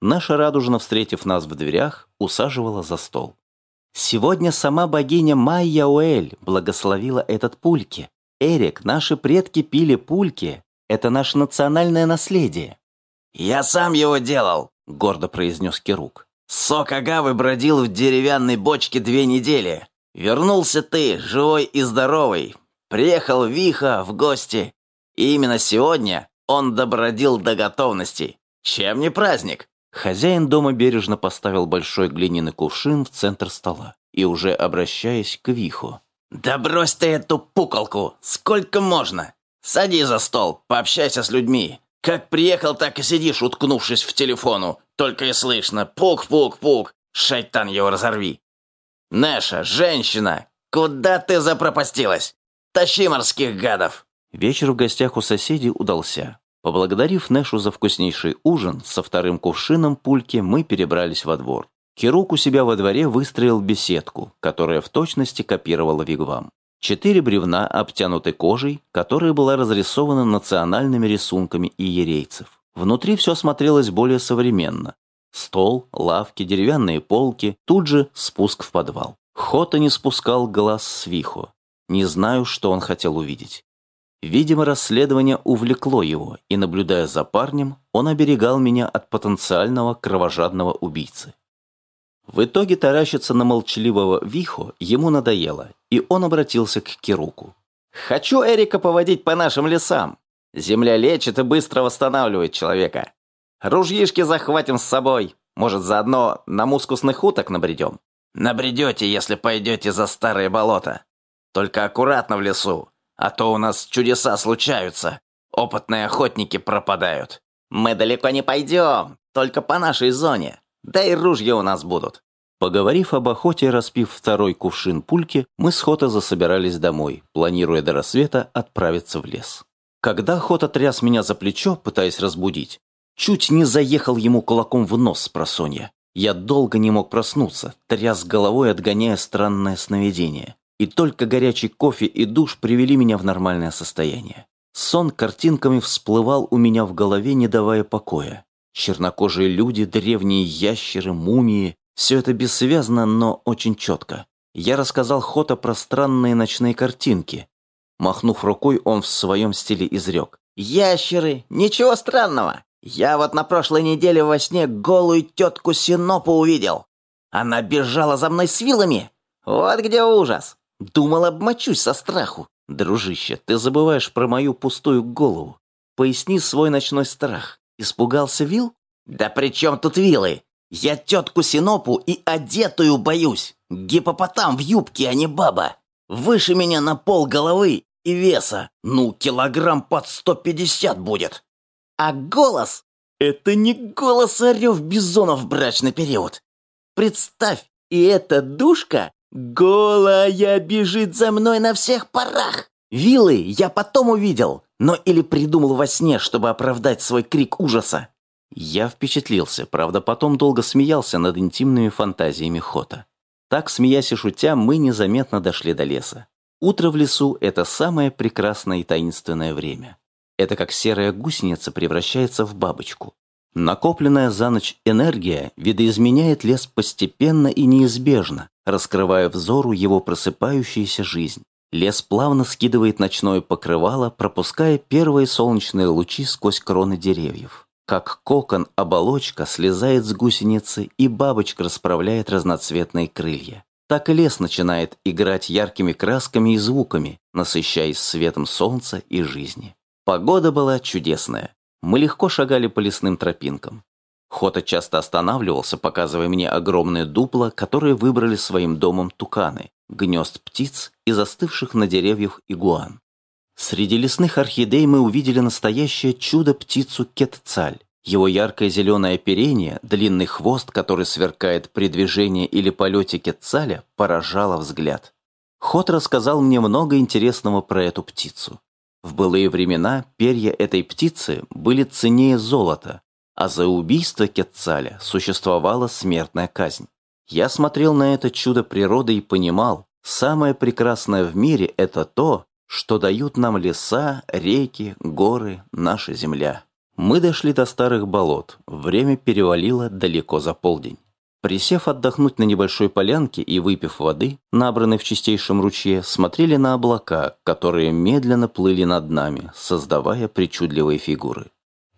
Speaker 1: Наша радужно, встретив нас в дверях, усаживала за стол. «Сегодня сама богиня Майя Уэль благословила этот пульки. Эрик, наши предки пили пульки. Это наше национальное наследие.
Speaker 2: «Я сам его делал», — гордо произнес Кирук. «Сок агавы бродил в деревянной бочке две недели. Вернулся ты, живой и здоровый. Приехал Виха в гости. И именно сегодня он добродил до готовности. Чем не праздник?»
Speaker 1: Хозяин дома бережно поставил большой глиняный кувшин в центр стола и уже обращаясь к Виху.
Speaker 2: «Да брось ты эту пуколку! Сколько можно? Сади за стол, пообщайся с людьми. Как приехал, так и сидишь, уткнувшись в телефону. Только и слышно пук-пук-пук. Шайтан его разорви. Нэша, женщина, куда ты запропастилась? Тащи морских гадов.
Speaker 1: Вечер в гостях у соседей удался. Поблагодарив Нэшу за вкуснейший ужин, со вторым кувшином пульки мы перебрались во двор. Кирук у себя во дворе выстроил беседку, которая в точности копировала вигвам. Четыре бревна обтянуты кожей, которая была разрисована национальными рисунками иерейцев. Внутри все смотрелось более современно. Стол, лавки, деревянные полки, тут же спуск в подвал. Хота не спускал глаз с. Не знаю, что он хотел увидеть. Видимо, расследование увлекло его, и, наблюдая за парнем, он оберегал меня от потенциального кровожадного убийцы. В итоге таращиться на молчаливого Вихо ему надоело, и он обратился к Кируку. «Хочу Эрика поводить по нашим лесам. Земля лечит и быстро восстанавливает человека. Ружьишки захватим с собой. Может, заодно на мускусных уток набредем?»
Speaker 2: «Набредете, если пойдете за старые болота. Только аккуратно в лесу, а то у нас чудеса случаются. Опытные охотники пропадают».
Speaker 3: «Мы далеко не пойдем, только по нашей зоне. Да и ружья у нас будут.
Speaker 1: Поговорив об охоте распив второй кувшин пульки, мы с Хота засобирались домой, планируя до рассвета отправиться в лес. Когда Хота тряс меня за плечо, пытаясь разбудить, чуть не заехал ему кулаком в нос с просонья. Я долго не мог проснуться, тряс головой, отгоняя странное сновидение. И только горячий кофе и душ привели меня в нормальное состояние. Сон картинками всплывал у меня в голове, не давая покоя. Чернокожие люди, древние ящеры, мумии, все это бессвязно, но очень четко. Я рассказал Хота про странные ночные картинки. Махнув рукой, он в своем стиле изрек.
Speaker 3: «Ящеры! Ничего странного! Я вот на прошлой неделе во сне голую тетку Синопу увидел. Она бежала за мной с вилами. Вот где ужас! Думал, обмочусь со страху.
Speaker 1: Дружище, ты забываешь про мою пустую голову. Поясни свой ночной страх. Испугался вил?
Speaker 3: Да при чем тут вилы? Я тетку Синопу и одетую боюсь. Гипопотам в юбке, а не баба. Выше меня на пол головы и веса. Ну, килограмм под сто пятьдесят будет. А голос? Это не голос орев бизонов в брачный период. Представь, и эта душка голая бежит за мной на всех парах. Вилы я потом увидел, но или придумал во сне, чтобы оправдать свой крик ужаса.
Speaker 1: Я впечатлился, правда, потом долго смеялся над интимными фантазиями Хота. Так, смеясь и шутя, мы незаметно дошли до леса. Утро в лесу – это самое прекрасное и таинственное время. Это как серая гусеница превращается в бабочку. Накопленная за ночь энергия видоизменяет лес постепенно и неизбежно, раскрывая взору его просыпающаяся жизнь. Лес плавно скидывает ночное покрывало, пропуская первые солнечные лучи сквозь кроны деревьев. Как кокон оболочка слезает с гусеницы, и бабочка расправляет разноцветные крылья. Так и лес начинает играть яркими красками и звуками, насыщаясь светом солнца и жизни. Погода была чудесная. Мы легко шагали по лесным тропинкам. Хота часто останавливался, показывая мне огромные дупла, которые выбрали своим домом туканы, гнезд птиц и застывших на деревьях игуан. Среди лесных орхидей мы увидели настоящее чудо-птицу кетцаль. Его яркое зеленое оперение, длинный хвост, который сверкает при движении или полете кетцаля, поражало взгляд. Хот рассказал мне много интересного про эту птицу. В былые времена перья этой птицы были ценнее золота, а за убийство Кетцаля существовала смертная казнь. Я смотрел на это чудо природы и понимал, самое прекрасное в мире – это то, что дают нам леса, реки, горы, наша земля. Мы дошли до старых болот, время перевалило далеко за полдень. Присев отдохнуть на небольшой полянке и выпив воды, набранной в чистейшем ручье, смотрели на облака, которые медленно плыли над нами, создавая причудливые фигуры.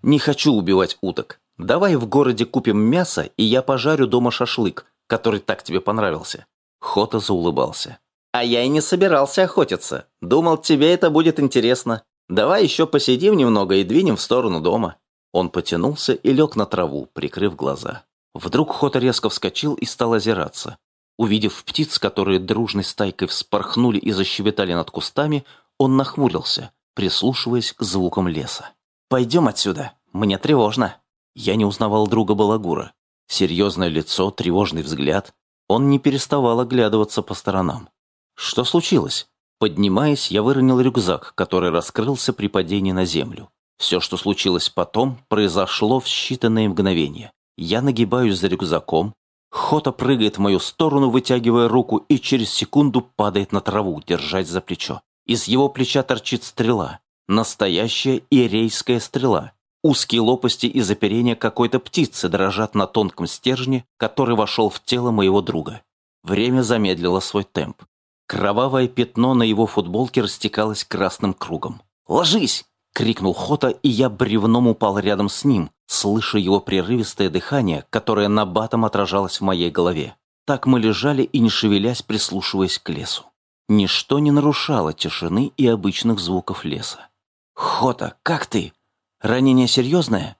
Speaker 1: «Не хочу убивать уток. Давай в городе купим мясо, и я пожарю дома шашлык, который так тебе понравился». Хота заулыбался. «А я и не собирался охотиться. Думал, тебе это будет интересно. Давай еще посидим немного и двинем в сторону дома». Он потянулся и лег на траву, прикрыв глаза. Вдруг Хота резко вскочил и стал озираться. Увидев птиц, которые дружной стайкой вспорхнули и защебетали над кустами, он нахмурился, прислушиваясь к звукам леса. «Пойдем отсюда. Мне тревожно». Я не узнавал друга Балагура. Серьезное лицо, тревожный взгляд. Он не переставал оглядываться по сторонам. Что случилось? Поднимаясь, я выронил рюкзак, который раскрылся при падении на землю. Все, что случилось потом, произошло в считанные мгновения. Я нагибаюсь за рюкзаком, Хота прыгает в мою сторону, вытягивая руку, и через секунду падает на траву, держась за плечо. Из его плеча торчит стрела. Настоящая ирейская стрела. Узкие лопасти из оперения какой-то птицы дрожат на тонком стержне, который вошел в тело моего друга. Время замедлило свой темп. Кровавое пятно на его футболке растекалось красным кругом. «Ложись!» — крикнул Хота, и я бревном упал рядом с ним, слыша его прерывистое дыхание, которое на батом отражалось в моей голове. Так мы лежали и не шевелясь, прислушиваясь к лесу. Ничто не нарушало тишины и обычных звуков леса. «Хота, как ты? Ранение серьезное?»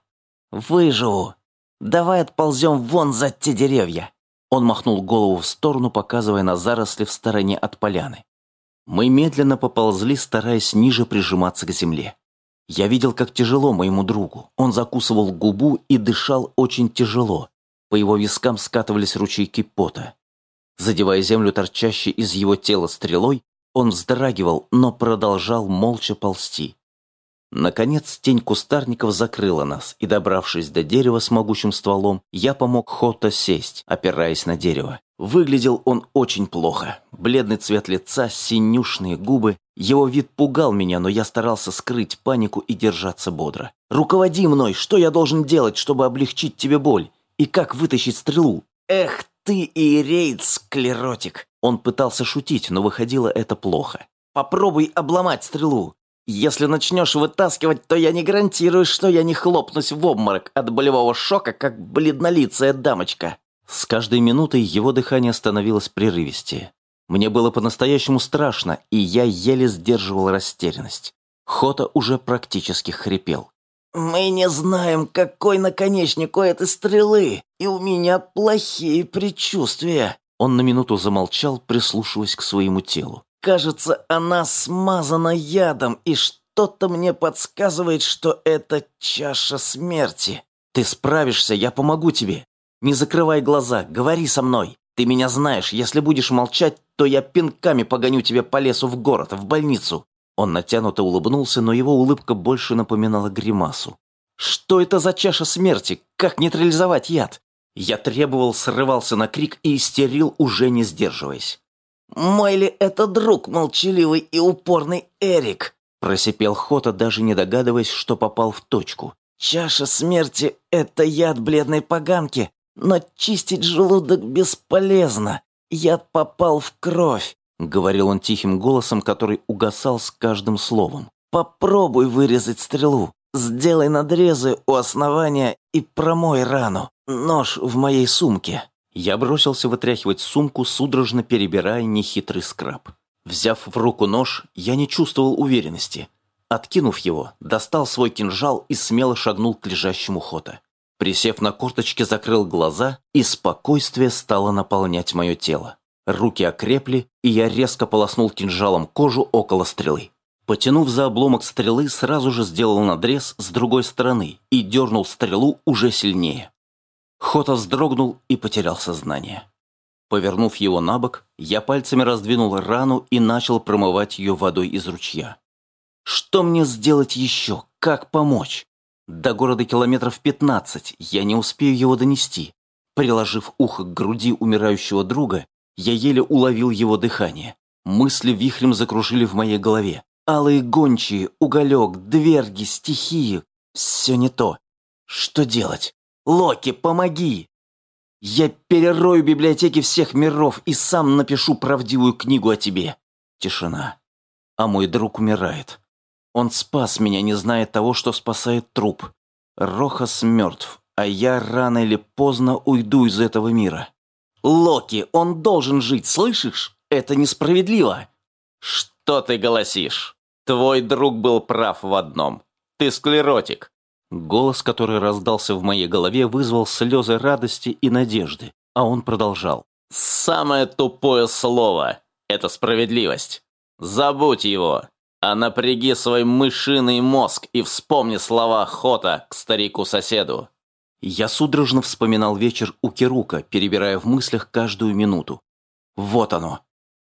Speaker 1: «Выживу. Давай отползем вон за те деревья». Он махнул голову в сторону, показывая на заросли в стороне от поляны. Мы медленно поползли, стараясь ниже прижиматься к земле. Я видел, как тяжело моему другу. Он закусывал губу и дышал очень тяжело. По его вискам скатывались ручейки пота. Задевая землю торчащей из его тела стрелой, он вздрагивал, но продолжал молча ползти. Наконец тень кустарников закрыла нас, и, добравшись до дерева с могучим стволом, я помог Хота сесть, опираясь на дерево. Выглядел он очень плохо. Бледный цвет лица, синюшные губы. Его вид пугал меня, но я старался скрыть панику и держаться бодро. «Руководи мной! Что я должен делать, чтобы облегчить тебе боль? И как вытащить стрелу?» «Эх ты и рейд, склеротик!» Он пытался шутить, но выходило это плохо. «Попробуй обломать стрелу. Если начнешь вытаскивать, то я не гарантирую, что я не хлопнусь в обморок от болевого шока, как бледнолицая дамочка». С каждой минутой его дыхание становилось прерывистее. Мне было по-настоящему страшно, и я еле сдерживал растерянность. Хота уже практически хрипел. «Мы не знаем, какой наконечник у этой стрелы, и у меня плохие предчувствия». Он на минуту замолчал, прислушиваясь к своему телу. Кажется, она смазана ядом, и что-то мне подсказывает, что это чаша смерти. Ты справишься, я помогу тебе. Не закрывай глаза, говори со мной. Ты меня знаешь, если будешь молчать, то я пинками погоню тебя по лесу в город, в больницу». Он натянуто улыбнулся, но его улыбка больше напоминала гримасу. «Что это за чаша смерти? Как нейтрализовать яд?» Я требовал, срывался на крик и истерил, уже не сдерживаясь. «Мой ли это друг, молчаливый и упорный Эрик?» Просипел Хота, даже не догадываясь, что попал в точку. «Чаша смерти — это яд бледной поганки, но чистить желудок бесполезно. Яд попал в кровь», — говорил он тихим голосом, который угасал с каждым словом. «Попробуй вырезать стрелу.
Speaker 2: сделай надрезы у основания и промой рану. Нож в моей сумке».
Speaker 1: Я бросился вытряхивать сумку, судорожно перебирая нехитрый скраб. Взяв в руку нож, я не чувствовал уверенности. Откинув его, достал свой кинжал и смело шагнул к лежащему Хота. Присев на корточки, закрыл глаза, и спокойствие стало наполнять мое тело. Руки окрепли, и я резко полоснул кинжалом кожу около стрелы. Потянув за обломок стрелы, сразу же сделал надрез с другой стороны и дернул стрелу уже сильнее. Хота вздрогнул и потерял сознание. Повернув его на бок, я пальцами раздвинул рану и начал промывать ее водой из ручья. Что мне сделать еще? Как помочь? До города километров пятнадцать, я не успею его донести. Приложив ухо к груди умирающего друга, я еле уловил его дыхание. Мысли вихрем закружили в моей голове. Алые гончие, уголек, дверги, стихии. Все не то. Что делать? Локи, помоги! Я перерою библиотеки всех миров и сам напишу правдивую книгу о тебе. Тишина. А мой друг умирает. Он спас меня, не зная того, что спасает труп. Рохас мертв, а я рано или поздно уйду из этого мира. Локи, он должен жить, слышишь? Это несправедливо. Что ты голосишь? Твой друг был прав в одном. Ты склеротик. Голос, который раздался в моей голове, вызвал слезы радости и надежды, а он продолжал. «Самое тупое слово – это справедливость. Забудь его, а напряги свой мышиный мозг и вспомни слова Хота к старику-соседу». Я судорожно вспоминал вечер у Керука, перебирая в мыслях каждую минуту. Вот оно.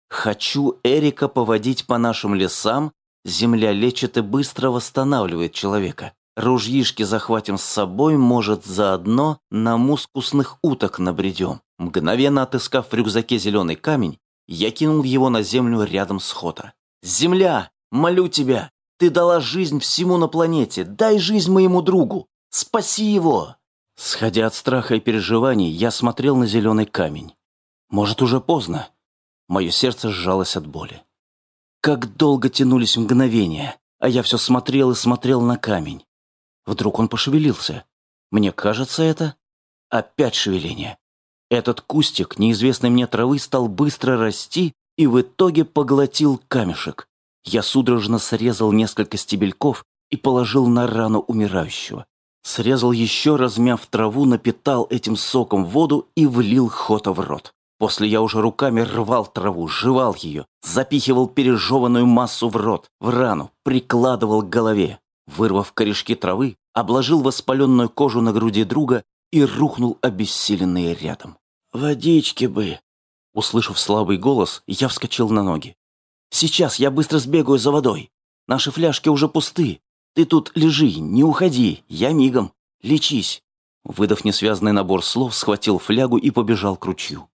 Speaker 1: Хочу Эрика поводить по нашим лесам, земля лечит и быстро восстанавливает человека. Ружьишки захватим с собой, может, заодно на мускусных уток набредем. Мгновенно отыскав в рюкзаке зеленый камень, я кинул его на землю рядом с Хота. «Земля, молю тебя, ты дала жизнь всему на планете, дай жизнь моему другу, спаси его!» Сходя от страха и переживаний, я смотрел на зеленый камень. Может, уже поздно? Мое сердце сжалось от боли. Как долго тянулись мгновения, а я все смотрел и смотрел на камень. Вдруг он пошевелился. Мне кажется это. Опять шевеление. Этот кустик неизвестной мне травы стал быстро расти и в итоге поглотил камешек. Я судорожно срезал несколько стебельков и положил на рану умирающего. Срезал еще, размяв траву, напитал этим соком воду и влил хота в рот. После я уже руками рвал траву, жевал ее, запихивал пережеванную массу в рот, в рану, прикладывал к голове. Вырвав корешки травы, обложил воспаленную кожу на груди друга и рухнул обессиленный рядом. «Водички бы!» Услышав слабый голос, я вскочил на ноги. «Сейчас я быстро сбегаю за водой. Наши фляжки уже пусты. Ты тут лежи, не уходи, я мигом. Лечись!» Выдав несвязный набор слов, схватил флягу и побежал к ручью.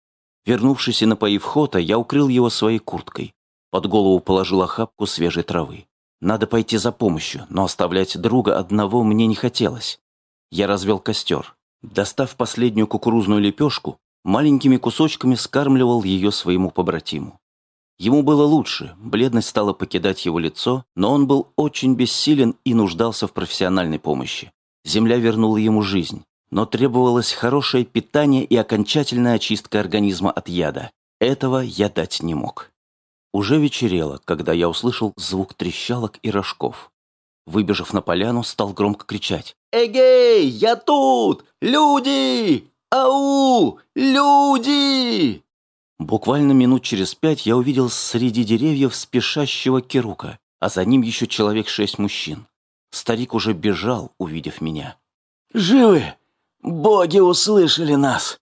Speaker 1: Вернувшись и напоив Хота, я укрыл его своей курткой. Под голову положил охапку свежей травы. Надо пойти за помощью, но оставлять друга одного мне не хотелось. Я развел костер. Достав последнюю кукурузную лепешку, маленькими кусочками скармливал ее своему побратиму. Ему было лучше, бледность стала покидать его лицо, но он был очень бессилен и нуждался в профессиональной помощи. Земля вернула ему жизнь, но требовалось хорошее питание и окончательная очистка организма от яда. Этого я дать не мог. Уже вечерело, когда я услышал звук трещалок и рожков. Выбежав на поляну, стал громко кричать. «Эгей, я тут! Люди! Ау! Люди!» Буквально минут через пять я увидел среди деревьев спешащего Керука, а за ним еще человек шесть мужчин. Старик уже бежал, увидев меня. «Живы! Боги услышали нас!»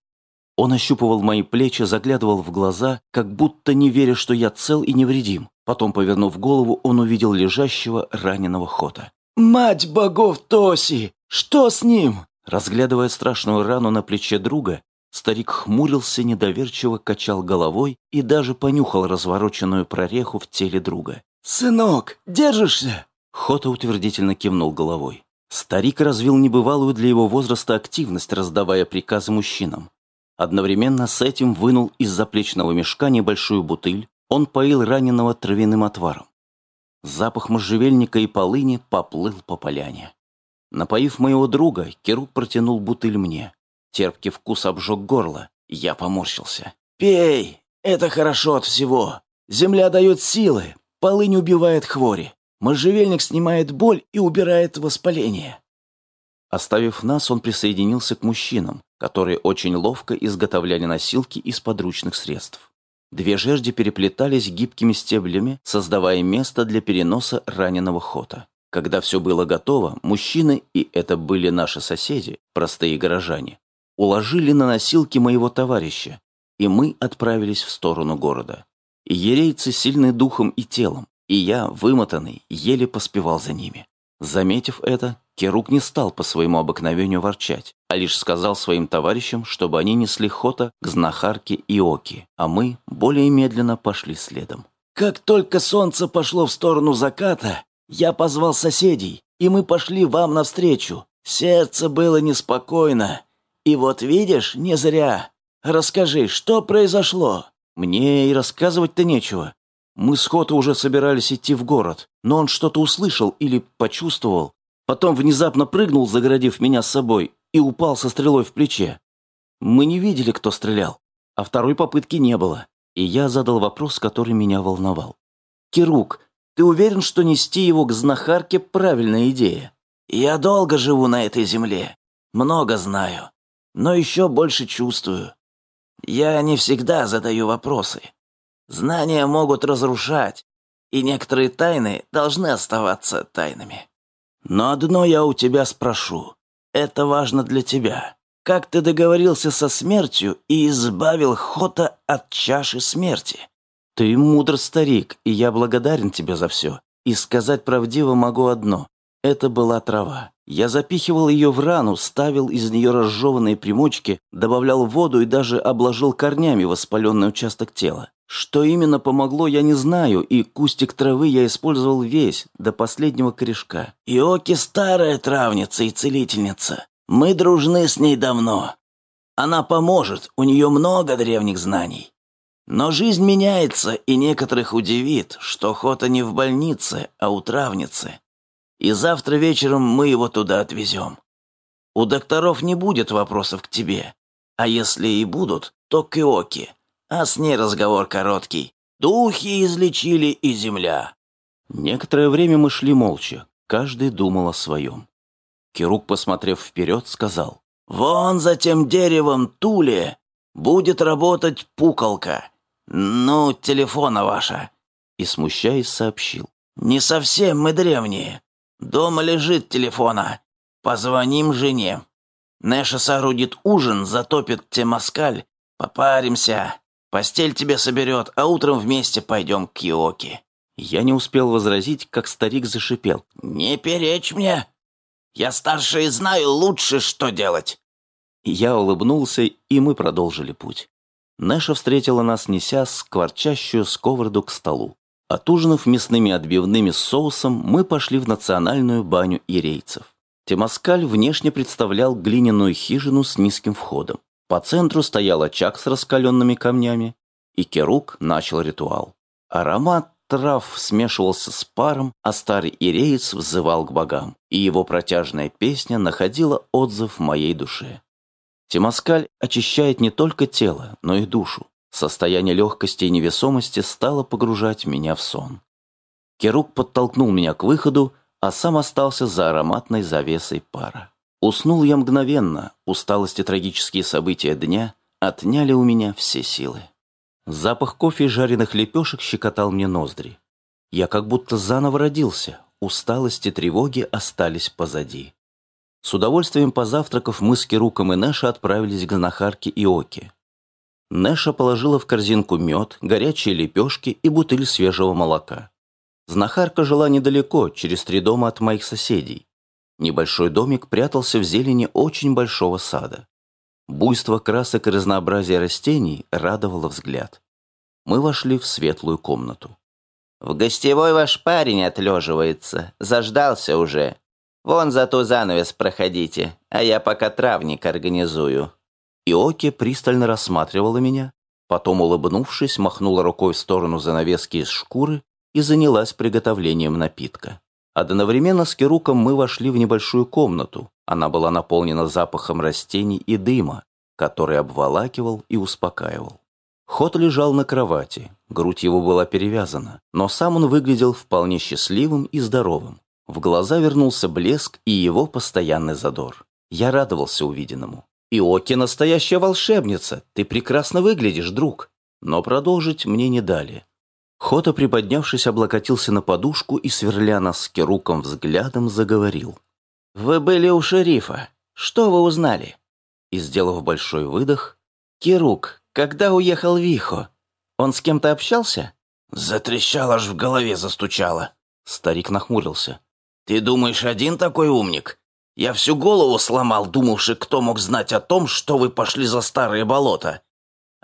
Speaker 1: Он ощупывал мои плечи, заглядывал в глаза, как будто не веря, что я цел и невредим. Потом, повернув голову, он увидел лежащего раненого Хота. «Мать богов Тоси! Что с ним?» Разглядывая страшную рану на плече друга, старик хмурился, недоверчиво качал головой и даже понюхал развороченную прореху в теле друга. «Сынок, держишься?» Хота утвердительно кивнул головой. Старик развил небывалую для его возраста активность, раздавая приказы мужчинам. Одновременно с этим вынул из заплечного мешка небольшую бутыль, он поил раненого травяным отваром. Запах можжевельника и полыни поплыл по поляне. Напоив моего друга, Керук протянул бутыль мне. Терпкий вкус обжег горло. Я поморщился.
Speaker 2: «Пей! Это хорошо от всего. Земля дает силы, полынь убивает хвори. Можжевельник снимает боль и убирает воспаление».
Speaker 1: Оставив нас, он присоединился к мужчинам, которые очень ловко изготовляли носилки из подручных средств. Две жерди переплетались гибкими стеблями, создавая место для переноса раненого хота. Когда все было готово, мужчины, и это были наши соседи, простые горожане, уложили на носилки моего товарища, и мы отправились в сторону города. Ерейцы сильны духом и телом, и я, вымотанный, еле поспевал за ними. Заметив это, Керук не стал по своему обыкновению ворчать, а лишь сказал своим товарищам, чтобы они несли Хота к знахарке Иоки, а мы более медленно пошли следом.
Speaker 2: Как только солнце пошло в сторону заката, я позвал соседей, и мы пошли вам навстречу. Сердце было неспокойно. И вот видишь, не зря. Расскажи, что произошло?»
Speaker 1: «Мне и рассказывать-то нечего. Мы с Хота уже собирались идти в город, но он что-то услышал или почувствовал. Потом внезапно прыгнул, загородив меня с собой, и упал со стрелой в плече. Мы не видели, кто стрелял, а второй попытки не было. И я задал вопрос, который меня волновал. «Кирук, ты уверен, что нести его к знахарке – правильная идея?»
Speaker 2: «Я долго живу на этой земле, много знаю, но еще больше чувствую. Я не всегда задаю вопросы. Знания могут разрушать, и некоторые тайны должны оставаться тайнами. Но одно я у тебя спрошу. Это важно для тебя. Как ты договорился со смертью и избавил Хота от чаши смерти?»
Speaker 1: «Ты мудр старик, и я благодарен тебе за все. И сказать правдиво могу одно. Это была трава. Я запихивал ее в рану, ставил из нее разжеванные примочки, добавлял воду и даже обложил корнями воспаленный участок тела. Что именно помогло, я не знаю, и кустик травы я использовал весь, до последнего корешка.
Speaker 2: «Иоки старая травница и целительница. Мы дружны с ней давно. Она поможет, у нее много древних знаний. Но жизнь меняется, и некоторых удивит, что Хота не в больнице, а у травницы. И завтра вечером мы его туда отвезем. У докторов не будет вопросов к тебе. А если и будут, то к Иоке. А с ней разговор короткий. Духи излечили и земля.
Speaker 1: Некоторое время мы шли молча. Каждый думал о своем. Кирук, посмотрев вперед, сказал.
Speaker 2: «Вон за тем деревом Туле будет работать пукалка. «Ну, телефона ваша».
Speaker 1: И, смущаясь, сообщил.
Speaker 2: «Не совсем мы древние. Дома лежит телефона. Позвоним жене. Нэша соорудит ужин, затопит темаскаль. Попаримся. Постель тебе соберет, а утром вместе пойдем к Йоки».
Speaker 1: Я не успел возразить, как старик зашипел.
Speaker 2: «Не перечь мне! Я старше и знаю лучше, что делать!»
Speaker 1: Я улыбнулся, и мы продолжили путь. Нэша встретила нас, неся скворчащую сковороду к столу. Отужинав мясными отбивными с соусом, мы пошли в национальную баню ирейцев. Темаскаль внешне представлял глиняную хижину с низким входом. По центру стоял очаг с раскаленными камнями, и Керук начал ритуал. Аромат трав смешивался с паром, а старый иреец взывал к богам, и его протяжная песня находила отзыв в моей душе. Темаскаль очищает не только тело, но и душу. Состояние легкости и невесомости стало погружать меня в сон. Керук подтолкнул меня к выходу, а сам остался за ароматной завесой пара. Уснул я мгновенно, усталость и трагические события дня отняли у меня все силы. Запах кофе и жареных лепешек щекотал мне ноздри. Я как будто заново родился, усталость и тревоги остались позади. С удовольствием позавтракав, мы с Керуком и Нэша отправились к знахарке Иоке. Нэша положила в корзинку мед, горячие лепешки и бутыль свежего молока. Знахарка жила недалеко, через три дома от моих соседей. Небольшой домик прятался в зелени очень большого сада. Буйство красок и разнообразие растений радовало взгляд. Мы вошли в светлую комнату.
Speaker 3: «В гостевой ваш парень отлеживается, заждался уже», Вон за ту занавес проходите, а я пока травник организую».
Speaker 1: Иоки пристально рассматривала меня, потом, улыбнувшись, махнула рукой в сторону занавески из шкуры и занялась приготовлением напитка. Одновременно с Керуком мы вошли в небольшую комнату. Она была наполнена запахом растений и дыма, который обволакивал и успокаивал. Хот лежал на кровати, грудь его была перевязана, но сам он выглядел вполне счастливым и здоровым. В глаза вернулся блеск и его постоянный задор. Я радовался увиденному. «Иоки настоящая волшебница! Ты прекрасно выглядишь, друг!» Но продолжить мне не дали. Хота, приподнявшись, облокотился на подушку и, сверля нас Керуком взглядом, заговорил. «Вы были у шерифа. Что вы узнали?» И, сделав большой выдох, «Керук, когда уехал Вихо? Он с кем-то общался?»
Speaker 2: Затрещал аж в голове застучало.
Speaker 1: Старик нахмурился.
Speaker 2: «Ты думаешь, один такой умник? Я всю голову сломал, думавши, кто мог знать о том, что вы пошли за старые болота.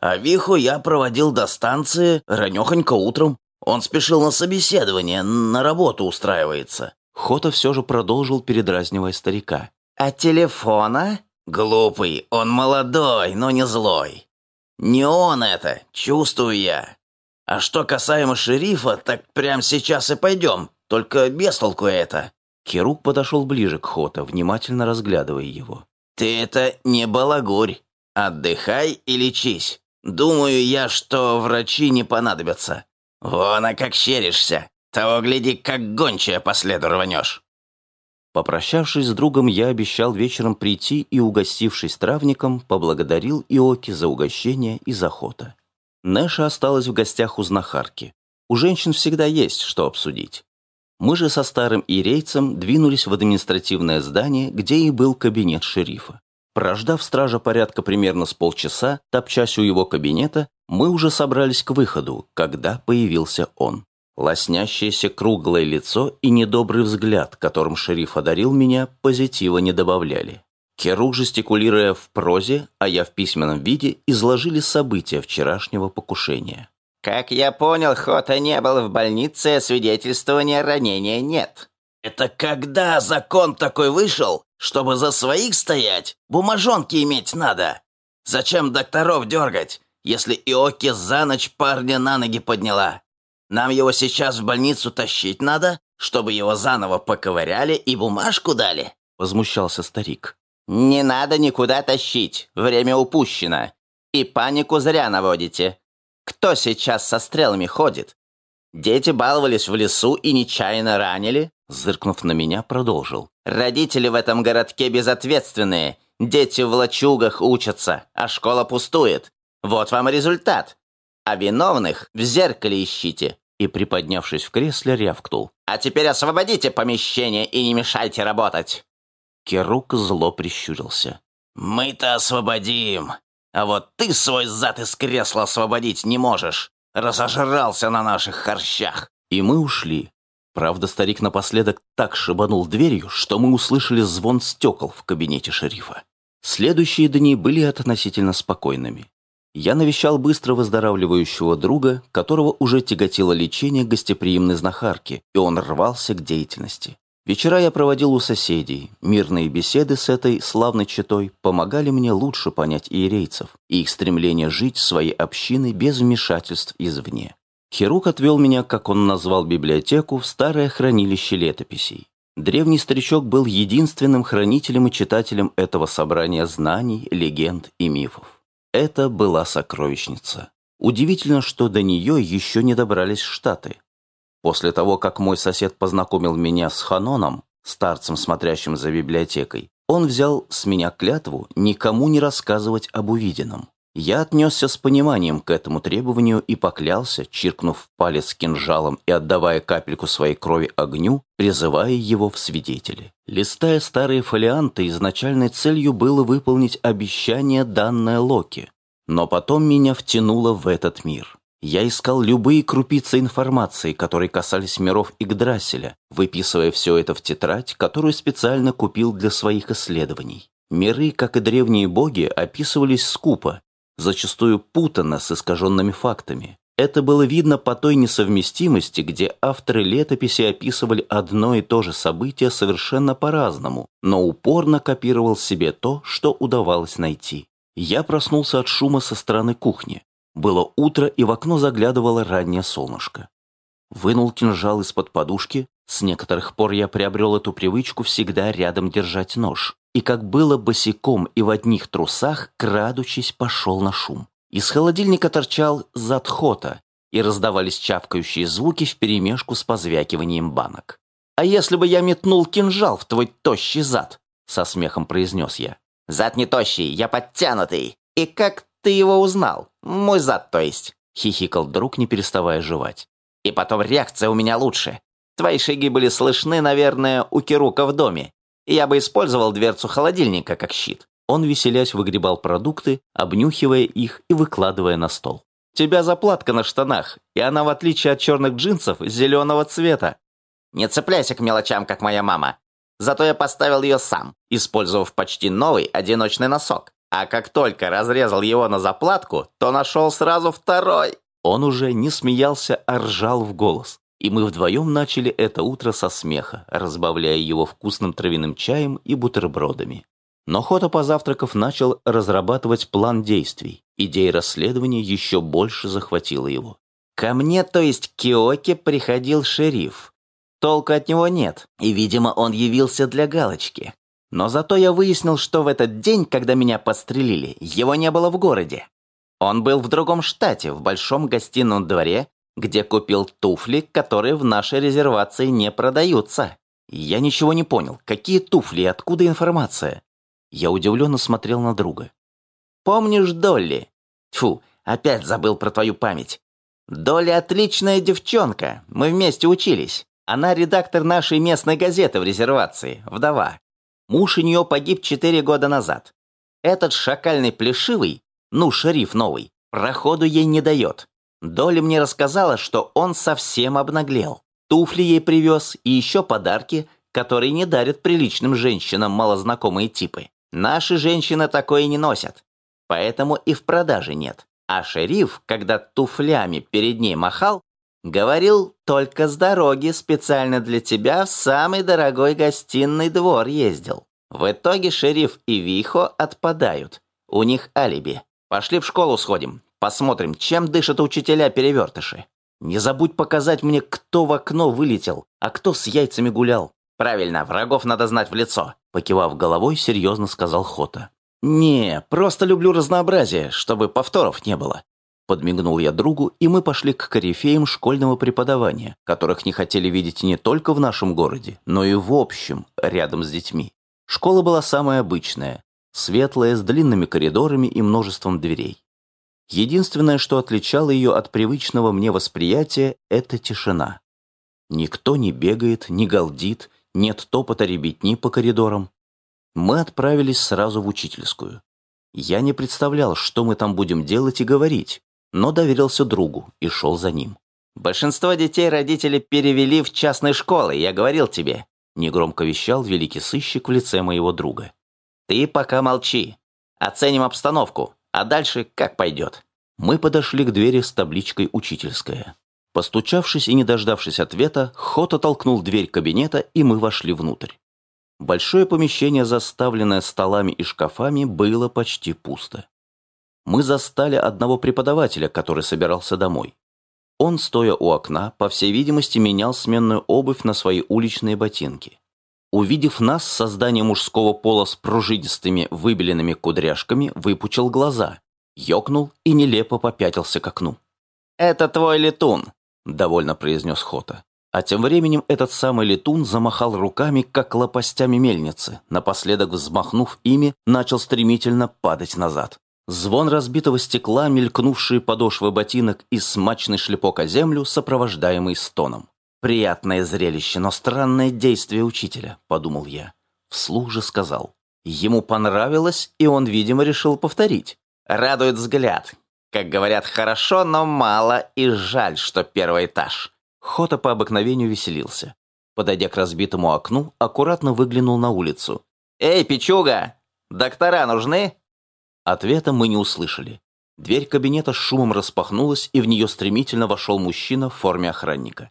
Speaker 2: А Виху я проводил до станции ранехонько утром. Он спешил на собеседование, на работу устраивается».
Speaker 1: Хота все же продолжил, передразнивая старика.
Speaker 3: «А телефона?»
Speaker 2: «Глупый, он молодой, но не злой. Не он это, чувствую я. А что касаемо шерифа, так прямо сейчас и пойдем, только без толку это».
Speaker 1: Керук подошел ближе к Хота, внимательно разглядывая его.
Speaker 2: «Ты это не балагурь. Отдыхай и лечись. Думаю я, что врачи не понадобятся. Вон, а как щеришься. Того гляди, как гончая по следу рванешь».
Speaker 1: Попрощавшись с другом, я обещал вечером прийти и, угостившись травником, поблагодарил Иоки за угощение и за охота. Нэша осталась в гостях у знахарки. У женщин всегда есть что обсудить. Мы же со старым ирейцем двинулись в административное здание, где и был кабинет шерифа. Прождав стража порядка примерно с полчаса, топчась у его кабинета, мы уже собрались к выходу, когда появился он. Лоснящееся круглое лицо и недобрый взгляд, которым шериф одарил меня, позитива не добавляли. Керук, жестикулируя в прозе, а я в письменном виде, изложили события вчерашнего покушения.
Speaker 3: «Как я понял, Хота не был в больнице, а свидетельствования ранения нет».
Speaker 2: «Это когда закон такой вышел, чтобы за своих стоять? Бумажонки иметь надо. Зачем докторов дергать, если Иоки за ночь парня на ноги подняла? Нам его сейчас в больницу тащить надо, чтобы его заново поковыряли и бумажку дали?»
Speaker 1: Возмущался старик.
Speaker 3: «Не надо никуда тащить, время упущено. И панику зря наводите. Кто сейчас со стрелами ходит? Дети баловались в лесу и нечаянно ранили?» Зыркнув на меня, продолжил. «Родители в этом городке безответственные. Дети в лачугах учатся, а школа пустует. Вот вам результат. А виновных в зеркале ищите».
Speaker 1: И, приподнявшись в кресле, рявкнул.
Speaker 3: «А теперь освободите помещение и не мешайте работать!»
Speaker 1: Керук зло прищурился.
Speaker 2: «Мы-то освободим, а вот ты свой зад из кресла освободить не можешь. Разожрался на наших харщах.
Speaker 1: И мы ушли. Правда, старик напоследок так шибанул дверью, что мы услышали звон стекол в кабинете шерифа. Следующие дни были относительно спокойными. Я навещал быстро выздоравливающего друга, которого уже тяготило лечение гостеприимной знахарки, и он рвался к деятельности. Вечера я проводил у соседей. Мирные беседы с этой славной четой помогали мне лучше понять иерейцев и их стремление жить своей общиной без вмешательств извне. Хирук отвел меня, как он назвал библиотеку, в старое хранилище летописей. Древний старичок был единственным хранителем и читателем этого собрания знаний, легенд и мифов. Это была сокровищница. Удивительно, что до нее еще не добрались Штаты. После того, как мой сосед познакомил меня с Ханоном, старцем, смотрящим за библиотекой, он взял с меня клятву никому не рассказывать об увиденном. Я отнесся с пониманием к этому требованию и поклялся, чиркнув палец кинжалом и отдавая капельку своей крови огню, призывая его в свидетели. Листая старые фолианты, изначальной целью было выполнить обещание, данное Локи. Но потом меня втянуло в этот мир. Я искал любые крупицы информации, которые касались миров Игдрасиля, выписывая все это в тетрадь, которую специально купил для своих исследований. Миры, как и древние боги, описывались скупо, зачастую путанно с искаженными фактами. Это было видно по той несовместимости, где авторы летописи описывали одно и то же событие совершенно по-разному, но упорно копировал себе то, что удавалось найти. Я проснулся от шума со стороны кухни. Было утро, и в окно заглядывало раннее солнышко. Вынул кинжал из-под подушки, С некоторых пор я приобрел эту привычку всегда рядом держать нож. И как было босиком и в одних трусах, крадучись, пошел на шум. Из холодильника торчал задхота, и раздавались чавкающие звуки вперемешку с позвякиванием банок. «А если бы я метнул кинжал в твой тощий зад?» — со смехом произнес я. «Зад не тощий, я подтянутый. И как ты его узнал? Мой зад, то есть?» — хихикал друг, не переставая жевать. «И потом реакция у меня лучше. Твои шаги были слышны, наверное, у Кирука в доме. Я бы использовал дверцу холодильника как щит». Он, веселясь, выгребал продукты, обнюхивая их и выкладывая на стол тебя заплатка на штанах, и она, в отличие от черных джинсов, зеленого цвета. Не цепляйся к мелочам, как моя мама. Зато я поставил ее сам, использовав почти новый одиночный носок. А как только разрезал его на заплатку, то нашел сразу второй. Он уже не смеялся, а ржал в голос. И мы вдвоем начали это утро со смеха, разбавляя его вкусным травяным чаем и бутербродами. Но Хота, позавтракав, начал разрабатывать план действий. Идея расследования еще больше захватила его. «Ко мне, то есть к Киоке, приходил шериф. Толку от него нет, и, видимо, он явился для галочки. Но зато я выяснил, что в этот день, когда меня подстрелили, его не было в городе. Он был в другом штате, в большом гостином дворе, где купил туфли, которые в нашей резервации не продаются. Я ничего не понял, какие туфли и откуда информация. Я удивленно смотрел на друга. «Помнишь Долли?» Тьфу, опять забыл про твою память. Долли отличная девчонка, мы вместе учились. Она редактор нашей местной газеты в резервации, вдова. Муж у нее погиб четыре года назад. Этот шакальный плешивый, ну, шериф новый, проходу ей не дает. Доля мне рассказала, что он совсем обнаглел. Туфли ей привез и еще подарки, которые не дарят приличным женщинам малознакомые типы. Наши женщины такое не носят, поэтому и в продаже нет. А шериф, когда туфлями перед ней махал, говорил, только с дороги специально для тебя в самый дорогой гостиный двор ездил. В итоге шериф и Вихо отпадают. У них алиби. Пошли в школу сходим, посмотрим, чем дышат учителя-перевертыши. Не забудь показать мне, кто в окно вылетел, а кто с яйцами гулял. Правильно, врагов надо знать в лицо. Покивав головой, серьезно сказал Хота. «Не, просто люблю разнообразие, чтобы повторов не было». Подмигнул я другу, и мы пошли к корифеям школьного преподавания, которых не хотели видеть не только в нашем городе, но и в общем, рядом с детьми. Школа была самая обычная, светлая, с длинными коридорами и множеством дверей. Единственное, что отличало ее от привычного мне восприятия, это тишина. Никто не бегает, не галдит, нет топота ребятни по коридорам. Мы отправились сразу в учительскую. Я не представлял, что мы там будем делать и говорить, но доверился другу и шел за ним. «Большинство детей родители перевели в частные школы, я говорил тебе», негромко вещал великий сыщик в лице моего друга. «Ты пока молчи. Оценим обстановку, а дальше как пойдет». Мы подошли к двери с табличкой «Учительская». Постучавшись и не дождавшись ответа, Хот оттолкнул дверь кабинета, и мы вошли внутрь. Большое помещение, заставленное столами и шкафами, было почти пусто. Мы застали одного преподавателя, который собирался домой. Он, стоя у окна, по всей видимости, менял сменную обувь на свои уличные ботинки. Увидев нас, создание мужского пола с пружинистыми выбеленными кудряшками, выпучил глаза, ёкнул и нелепо попятился к окну. «Это твой летун», довольно произнес Хота. А тем временем этот самый летун замахал руками, как лопастями мельницы, напоследок взмахнув ими, начал стремительно падать назад. Звон разбитого стекла, мелькнувшие подошвы ботинок и смачный шлепок о землю, сопровождаемый стоном. «Приятное зрелище, но странное действие учителя», — подумал я. Вслух же сказал. Ему понравилось, и он, видимо, решил повторить. «Радует взгляд. Как говорят, хорошо, но мало, и жаль, что первый этаж. Хота по обыкновению веселился. Подойдя к разбитому окну, аккуратно выглянул на улицу. «Эй, печуга! Доктора нужны?» Ответа мы не услышали. Дверь кабинета с шумом распахнулась, и в нее стремительно вошел мужчина в форме охранника.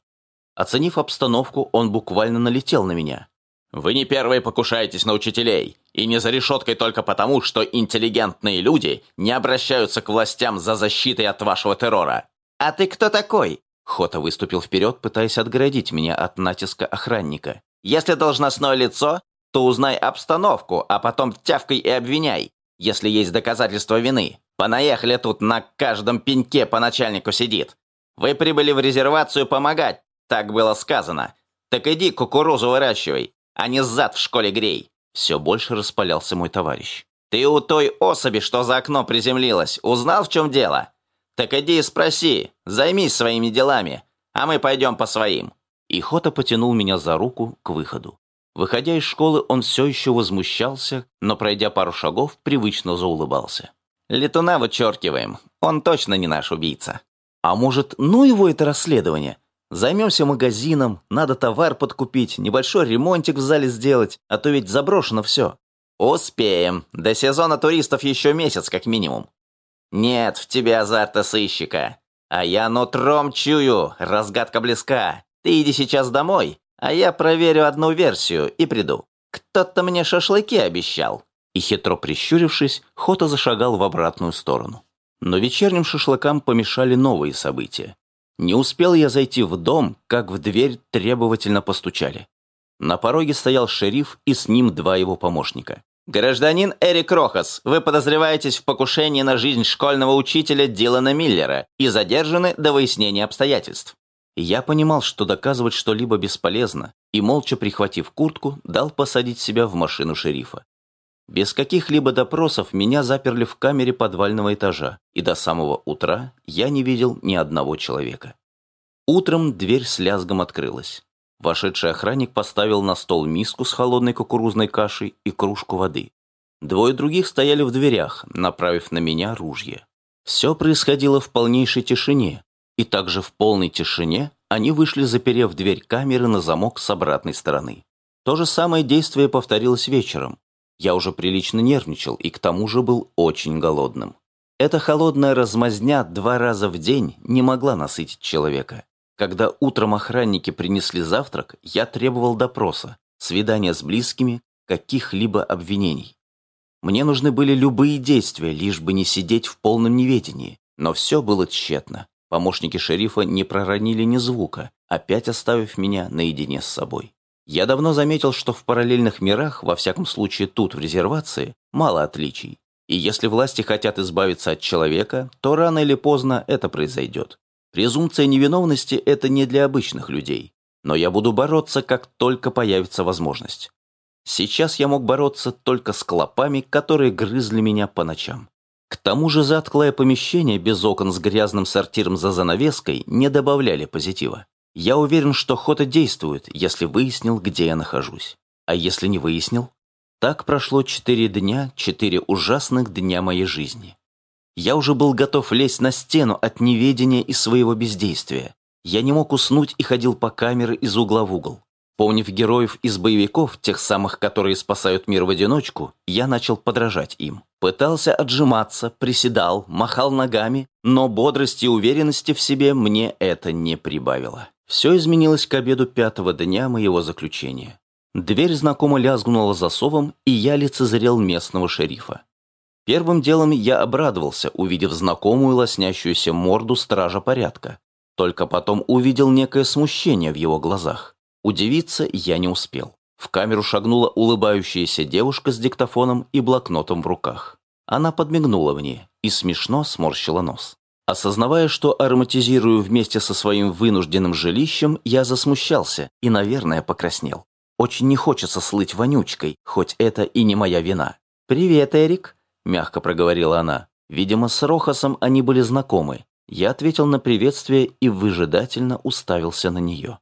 Speaker 1: Оценив обстановку, он буквально налетел на меня. Вы не первые покушаетесь на учителей, и не за решеткой только потому, что интеллигентные люди не обращаются к властям за защитой от вашего террора. А ты кто такой? Хота выступил вперед, пытаясь отгородить меня от натиска охранника.
Speaker 2: «Если должностное лицо, то узнай обстановку, а потом тявкой и обвиняй, если есть доказательства вины. Понаехали тут на каждом пеньке по начальнику сидит. Вы прибыли в резервацию помогать, так было сказано. Так иди кукурузу выращивай, а не зад в школе грей».
Speaker 1: Все больше распалялся мой товарищ.
Speaker 2: «Ты у той особи, что за окно приземлилась, узнал, в чем дело? Так иди и спроси, займись своими делами, а мы пойдем по своим».
Speaker 1: И Хота потянул меня за руку к выходу. Выходя из школы, он все еще возмущался, но, пройдя пару шагов, привычно заулыбался.
Speaker 2: «Летуна вычеркиваем, он точно не наш убийца».
Speaker 1: «А может, ну его это расследование? Займемся магазином, надо товар подкупить, небольшой ремонтик в зале сделать, а то ведь заброшено все».
Speaker 2: «Успеем. До сезона туристов еще месяц, как минимум». «Нет в тебе азарта сыщика. А я нутром чую, разгадка близка. Ты иди сейчас домой, а я проверю одну версию и приду. Кто-то мне шашлыки обещал».
Speaker 1: И хитро прищурившись, Хота зашагал в обратную сторону. Но вечерним шашлыкам помешали новые события. Не успел я зайти в дом, как в дверь требовательно постучали. На пороге стоял шериф и с ним два его помощника.
Speaker 2: «Гражданин Эрик Рохас, вы подозреваетесь в покушении на жизнь школьного учителя Дилана Миллера и задержаны до выяснения обстоятельств».
Speaker 1: Я понимал, что доказывать что-либо бесполезно, и, молча прихватив куртку, дал посадить себя в машину шерифа. Без каких-либо допросов меня заперли в камере подвального этажа, и до самого утра я не видел ни одного человека. Утром дверь с лязгом открылась. Вошедший охранник поставил на стол миску с холодной кукурузной кашей и кружку воды. Двое других стояли в дверях, направив на меня ружья. Все происходило в полнейшей тишине, и также в полной тишине они вышли, заперев дверь камеры на замок с обратной стороны. То же самое действие повторилось вечером. Я уже прилично нервничал и к тому же был очень голодным. Эта холодная размазня два раза в день не могла насытить человека. Когда утром охранники принесли завтрак, я требовал допроса, свидания с близкими, каких-либо обвинений. Мне нужны были любые действия, лишь бы не сидеть в полном неведении, но все было тщетно. Помощники шерифа не проронили ни звука, опять оставив меня наедине с собой. Я давно заметил, что в параллельных мирах, во всяком случае тут, в резервации, мало отличий. И если власти хотят избавиться от человека, то рано или поздно это произойдет. Презумпция невиновности – это не для обычных людей. Но я буду бороться, как только появится возможность. Сейчас я мог бороться только с клопами, которые грызли меня по ночам. К тому же затклое помещение без окон с грязным сортиром за занавеской не добавляли позитива. Я уверен, что Хота действует, если выяснил, где я нахожусь. А если не выяснил? Так прошло четыре дня, четыре ужасных дня моей жизни. Я уже был готов лезть на стену от неведения и своего бездействия. Я не мог уснуть и ходил по камере из угла в угол. Помнив героев из боевиков, тех самых, которые спасают мир в одиночку, я начал подражать им. Пытался отжиматься, приседал, махал ногами, но бодрости и уверенности в себе мне это не прибавило. Все изменилось к обеду пятого дня моего заключения. Дверь знакомо лязгнула засовом, и я лицезрел местного шерифа. Первым делом я обрадовался, увидев знакомую лоснящуюся морду стража порядка. Только потом увидел некое смущение в его глазах. Удивиться я не успел. В камеру шагнула улыбающаяся девушка с диктофоном и блокнотом в руках. Она подмигнула мне и смешно сморщила нос. Осознавая, что ароматизирую вместе со своим вынужденным жилищем, я засмущался и, наверное, покраснел. Очень не хочется слыть вонючкой, хоть это и не моя вина. «Привет, Эрик», — мягко проговорила она. Видимо, с Рохасом они были знакомы. Я ответил на приветствие и выжидательно уставился на нее.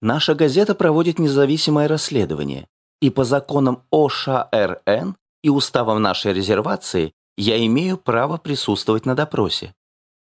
Speaker 1: Наша газета проводит независимое расследование, и по законам ОШРН и уставам нашей резервации я имею право присутствовать на допросе.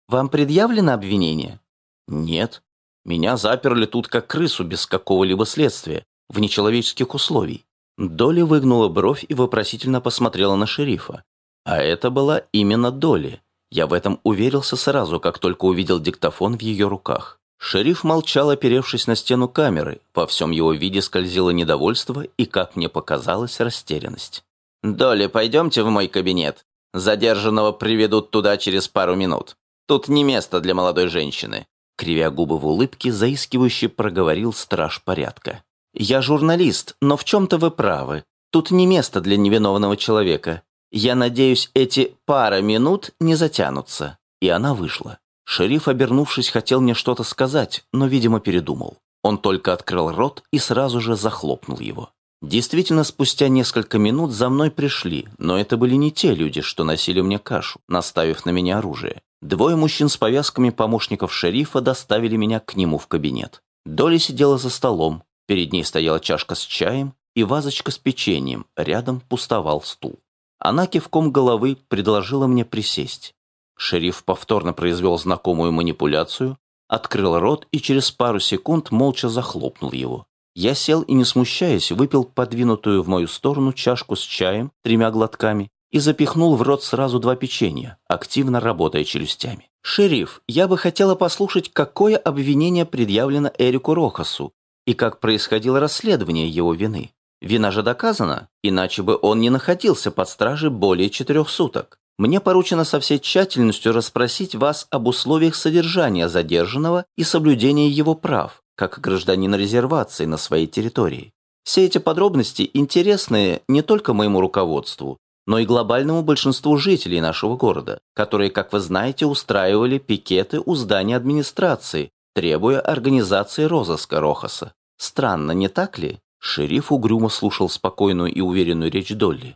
Speaker 1: Вам предъявлено обвинение? Нет. Меня заперли тут как крысу без какого-либо следствия, в нечеловеческих условиях. Доли выгнула бровь и вопросительно посмотрела на шерифа. А это была именно Доли. Я в этом уверился сразу, как только увидел диктофон в ее руках. Шериф молчал, оперевшись на стену камеры. По всем его виде скользило недовольство и, как мне показалось, растерянность.
Speaker 2: «Доли, пойдемте в мой кабинет. Задержанного приведут туда через пару минут. Тут не место для молодой женщины.
Speaker 1: Кривя губы в улыбке, заискивающе проговорил страж порядка. «Я журналист, но в чем-то вы правы. Тут не место для невиновного человека. Я надеюсь, эти пара минут не затянутся». И она вышла. Шериф, обернувшись, хотел мне что-то сказать, но, видимо, передумал. Он только открыл рот и сразу же захлопнул его. Действительно, спустя несколько минут за мной пришли, но это были не те люди, что носили мне кашу, наставив на меня оружие. Двое мужчин с повязками помощников шерифа доставили меня к нему в кабинет. Доли сидела за столом, перед ней стояла чашка с чаем и вазочка с печеньем, рядом пустовал стул. Она кивком головы предложила мне присесть. Шериф повторно произвел знакомую манипуляцию, открыл рот и через пару секунд молча захлопнул его. Я сел и, не смущаясь, выпил подвинутую в мою сторону чашку с чаем тремя глотками и запихнул в рот сразу два печенья, активно работая челюстями. «Шериф, я бы хотела послушать, какое обвинение предъявлено Эрику Рохасу и как происходило расследование его вины. Вина же доказана, иначе бы он не находился под стражей более четырех суток. Мне поручено со всей тщательностью расспросить вас об условиях содержания задержанного и соблюдения его прав, как гражданин резервации на своей территории. Все эти подробности интересны не только моему руководству, но и глобальному большинству жителей нашего города, которые, как вы знаете, устраивали пикеты у здания администрации, требуя организации розыска Рохаса. Странно, не так ли? Шериф угрюмо слушал спокойную и уверенную речь Долли.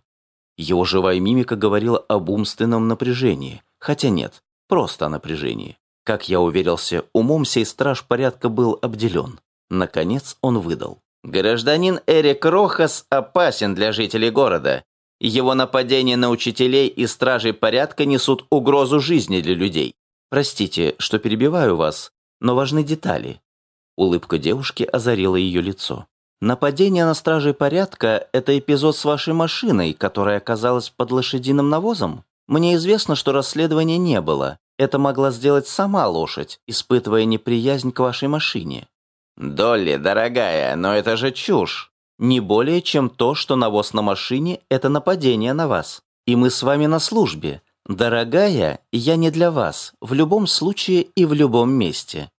Speaker 1: Его живая мимика говорила об умственном напряжении, хотя нет, просто о напряжении. Как я уверился, умом сей страж порядка был обделен. Наконец он выдал. «Гражданин Эрик Рохас опасен для жителей города. Его нападения на учителей и стражей порядка несут угрозу жизни для людей. Простите, что перебиваю вас, но важны детали». Улыбка девушки озарила ее лицо. «Нападение на стражей порядка – это эпизод с вашей машиной, которая оказалась под лошадиным навозом? Мне известно, что расследования не было, это могла сделать сама лошадь, испытывая неприязнь к вашей машине. «Долли, дорогая, но это же чушь. Не более, чем то, что навоз на машине – это нападение на вас. И мы с вами на службе. Дорогая, я не для вас, в любом случае и в любом месте».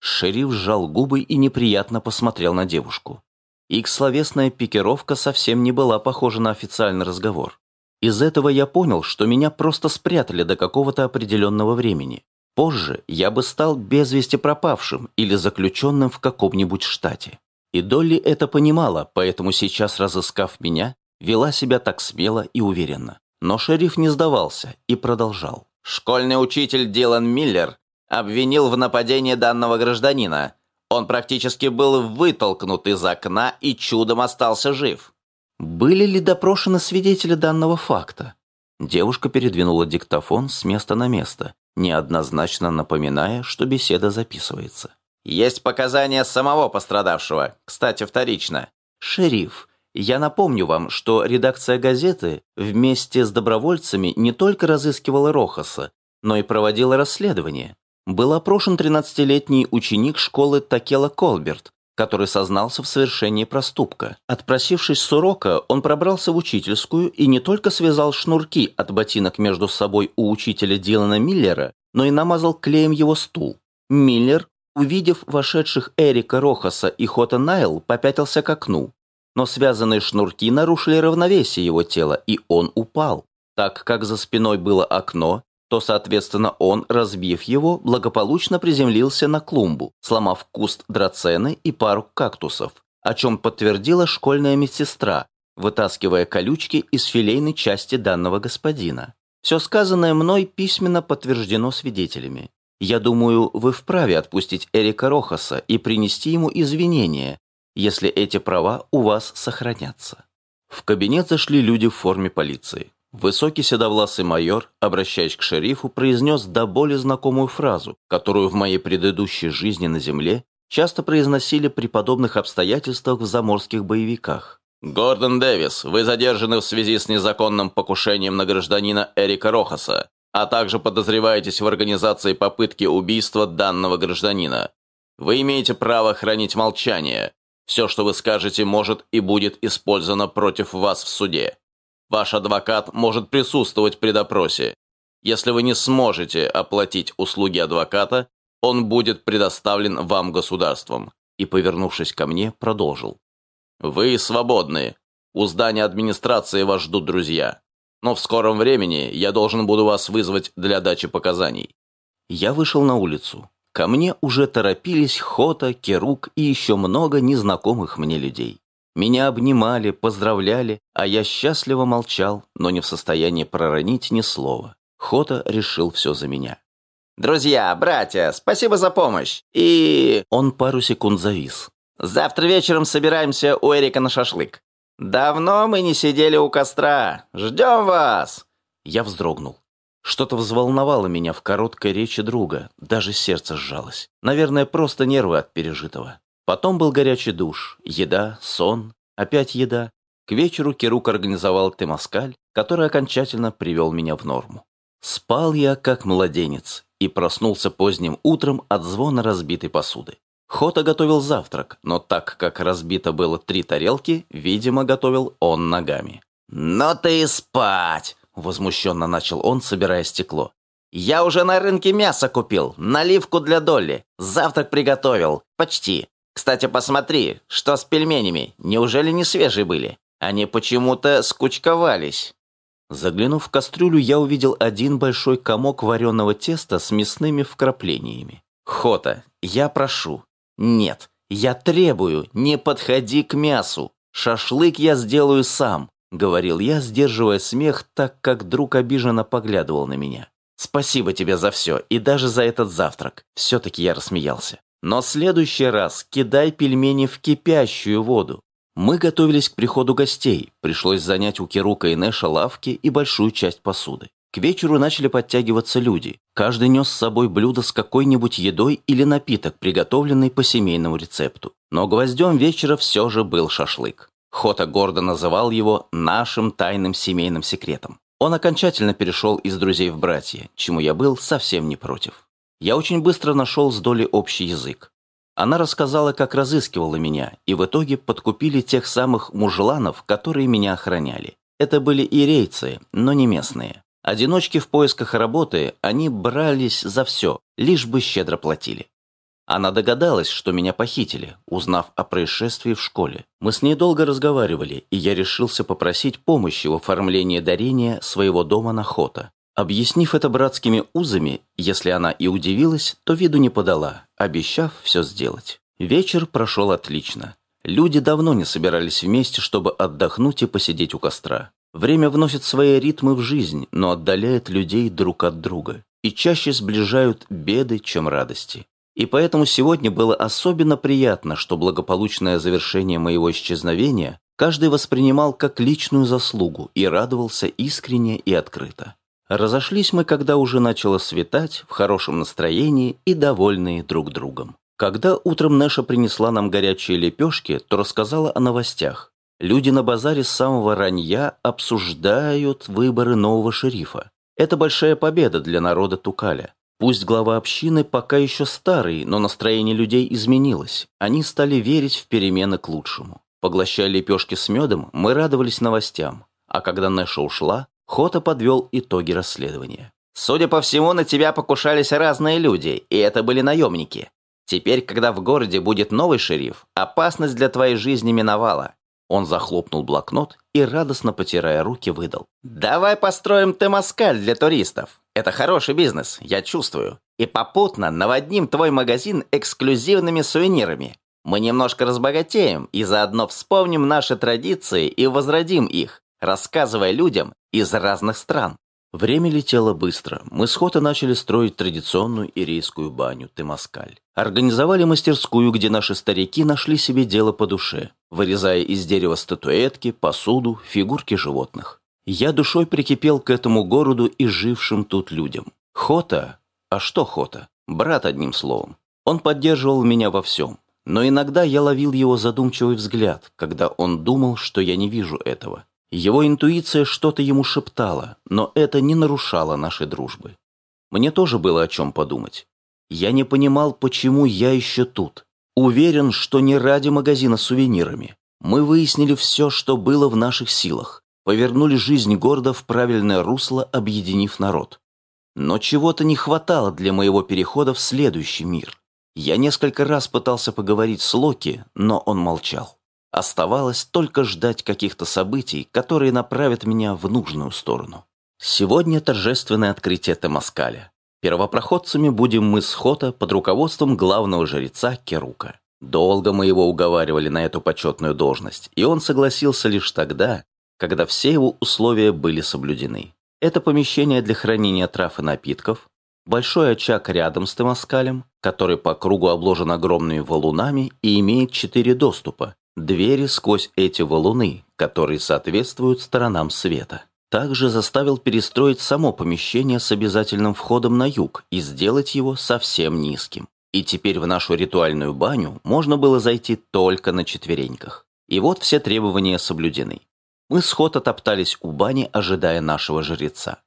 Speaker 1: Шериф сжал губы и неприятно посмотрел на девушку. Их словесная пикировка совсем не была похожа на официальный разговор. Из этого я понял, что меня просто спрятали до какого-то определенного времени. Позже я бы стал без вести пропавшим или заключенным в каком-нибудь штате. И Долли это понимала, поэтому сейчас, разыскав меня, вела себя так смело и уверенно. Но шериф не сдавался и продолжал. «Школьный учитель Дилан Миллер обвинил в нападении данного гражданина. Он практически был вытолкнут из окна и чудом остался жив. Были ли допрошены свидетели данного факта? Девушка передвинула диктофон с места на место, неоднозначно напоминая, что беседа записывается. «Есть показания самого пострадавшего, кстати, вторично. Шериф, я напомню вам, что редакция газеты вместе с добровольцами не только разыскивала Рохаса, но и проводила расследование. Был опрошен 13-летний ученик школы Такела Колберт, который сознался в совершении проступка. Отпросившись с урока, он пробрался в учительскую и не только связал шнурки от ботинок между собой у учителя Дилана Миллера, но и намазал клеем его стул. Миллер, увидев вошедших Эрика Рохаса и Хота Найл, попятился к окну. Но связанные шнурки нарушили равновесие его тела, и он упал. Так как за спиной было окно, то, соответственно, он, разбив его, благополучно приземлился на клумбу, сломав куст драцены и пару кактусов, о чем подтвердила школьная медсестра, вытаскивая колючки из филейной части данного господина. Все сказанное мной письменно подтверждено свидетелями. Я думаю, вы вправе отпустить Эрика Рохаса и принести ему извинения, если эти права у вас сохранятся. В кабинет зашли люди в форме полиции. Высокий седовласый майор, обращаясь к шерифу, произнес до боли знакомую фразу, которую в моей предыдущей жизни на земле часто произносили при подобных обстоятельствах в заморских боевиках. «Гордон Дэвис, вы задержаны в связи с незаконным покушением на гражданина Эрика Рохаса, а также подозреваетесь в организации попытки убийства данного гражданина. Вы имеете право хранить молчание. Все, что вы скажете, может и будет использовано против вас в суде. Ваш адвокат может присутствовать при допросе. Если вы не сможете оплатить услуги адвоката, Он будет предоставлен вам государством. И, повернувшись ко мне, продолжил. Вы свободны. У здания администрации вас ждут друзья. Но в скором времени я должен буду вас вызвать для дачи показаний. Я вышел на улицу. Ко мне уже торопились Хота, Керук и еще много незнакомых мне людей. Меня обнимали, поздравляли, а я счастливо молчал, но не в состоянии проронить ни слова. Хота решил все за меня.
Speaker 2: «Друзья, братья, спасибо за помощь!» И...
Speaker 1: Он пару секунд завис.
Speaker 2: «Завтра вечером собираемся у Эрика на шашлык. Давно мы не сидели у костра. Ждем вас!»
Speaker 1: Я вздрогнул. Что-то взволновало меня в короткой речи друга, даже сердце сжалось. Наверное, просто нервы от пережитого. Потом был горячий душ, еда, сон, опять еда. К вечеру Керук организовал темаскаль, который окончательно привел меня в норму. Спал я, как младенец, и проснулся поздним утром от звона разбитой посуды. Хота готовил завтрак, но так как разбито было три тарелки, видимо, готовил он ногами.
Speaker 2: «Но ты и спать!» Возмущенно начал он, собирая стекло. «Я уже на рынке мясо купил, наливку для Долли, завтрак приготовил, почти. Кстати, посмотри, что с пельменями, неужели не свежие были? Они почему-то скучковались».
Speaker 1: Заглянув в кастрюлю, я увидел один большой комок вареного теста с мясными вкраплениями. «Хота, я прошу. Нет, я требую, не подходи к мясу. Шашлык я сделаю сам. — говорил я, сдерживая смех, так как друг обиженно поглядывал на меня. «Спасибо тебе за все, и даже за этот завтрак». Все-таки я рассмеялся. «Но следующий раз кидай пельмени в кипящую воду». Мы готовились к приходу гостей. Пришлось занять у Керука и Нэша лавки и большую часть посуды. К вечеру начали подтягиваться люди. Каждый нес с собой блюдо с какой-нибудь едой или напиток, приготовленный по семейному рецепту. Но гвоздем вечера все же был шашлык. Хота гордо называл его нашим тайным семейным секретом. Он окончательно перешел из друзей в братья, чему я был совсем не против. Я очень быстро нашел с Долей общий язык. Она рассказала, как разыскивала меня, и в итоге подкупили тех самых мужланов, которые меня охраняли. Это были ирейцы, но не местные. Одиночки в поисках работы, они брались за все, лишь бы щедро платили. Она догадалась, что меня похитили, узнав о происшествии в школе. Мы с ней долго разговаривали, и я решился попросить помощи в оформлении дарения своего дома на Хота. Объяснив это братскими узами, если она и удивилась, то виду не подала, обещав все сделать. Вечер прошел отлично. Люди давно не собирались вместе, чтобы отдохнуть и посидеть у костра. Время вносит свои ритмы в жизнь, но отдаляет людей друг от друга. И чаще сближают беды, чем радости. И поэтому сегодня было особенно приятно, что благополучное завершение моего исчезновения каждый воспринимал как личную заслугу и радовался искренне и открыто. Разошлись мы, когда уже начало светать, в хорошем настроении и довольные друг другом. Когда утром Нэша принесла нам горячие лепешки, то рассказала о новостях. Люди на базаре с самого ранья обсуждают выборы нового шерифа. Это большая победа для народа Тукаля. Пусть глава общины пока еще старый, но настроение людей изменилось. Они стали верить в перемены к лучшему. Поглощая лепешки с медом, мы радовались новостям. А когда Нэша ушла, Хота подвел итоги расследования.
Speaker 2: «Судя по всему, на тебя покушались разные люди, и это были наемники. Теперь, когда в городе будет новый шериф, опасность для твоей жизни миновала.
Speaker 1: Он захлопнул блокнот и, радостно потирая руки, выдал.
Speaker 2: «Давай построим темаскаль для туристов. Это хороший бизнес, я чувствую. И попутно наводним твой магазин эксклюзивными сувенирами. Мы немножко разбогатеем и заодно вспомним наши традиции и возродим их, рассказывая людям из разных стран.
Speaker 1: Время летело быстро. Мы с Хота начали строить традиционную ирейскую баню Темаскаль. Организовали мастерскую, где наши старики нашли себе дело по душе, вырезая из дерева статуэтки, посуду, фигурки животных. Я душой прикипел к этому городу и жившим тут людям. Хота? А что Хота? Брат, одним словом. Он поддерживал меня во всем. Но иногда я ловил его задумчивый взгляд, когда он думал, что я не вижу этого. Его интуиция что-то ему шептала, но это не нарушало нашей дружбы. Мне тоже было о чем подумать. Я не понимал, почему я еще тут. Уверен, что не ради магазина с сувенирами. Мы выяснили все, что было в наших силах. Повернули жизнь города в правильное русло, объединив народ. Но чего-то не хватало для моего перехода в следующий мир. Я несколько раз пытался поговорить с Локи, но он молчал. Оставалось только ждать каких-то событий, которые направят меня в нужную сторону. Сегодня торжественное открытие Темаскаля. Первопроходцами будем мы с Хота под руководством главного жреца Керука. Долго мы его уговаривали на эту почетную должность, и он согласился лишь тогда, когда все его условия были соблюдены. Это помещение для хранения трав и напитков, большой очаг рядом с Темаскалем, который по кругу обложен огромными валунами и имеет четыре доступа, двери сквозь эти валуны, которые соответствуют сторонам света. Также заставил перестроить само помещение с обязательным входом на юг и сделать его совсем низким. И теперь в нашу ритуальную баню можно было зайти только на четвереньках. И вот все требования соблюдены. Мы с Хота топтались у бани, ожидая нашего жреца.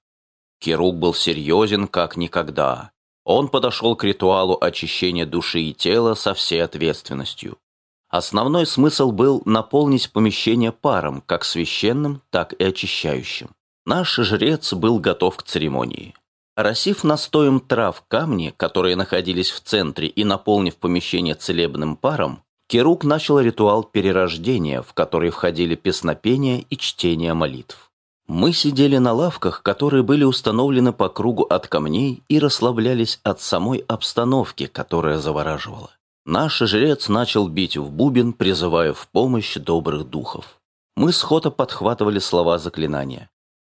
Speaker 1: Керук был серьезен, как никогда. Он подошел к ритуалу очищения души и тела со всей ответственностью. Основной смысл был наполнить помещение паром, как священным, так и очищающим. Наш жрец был готов к церемонии. Росив настоем трав камни, которые находились в центре, и наполнив помещение целебным паром, Керук начал ритуал перерождения, в который входили песнопения и чтение молитв. Мы сидели на лавках, которые были установлены по кругу от камней и расслаблялись от самой обстановки, которая завораживала. Наш жрец начал бить в бубен, призывая в помощь добрых духов. Мы с Хота подхватывали слова заклинания.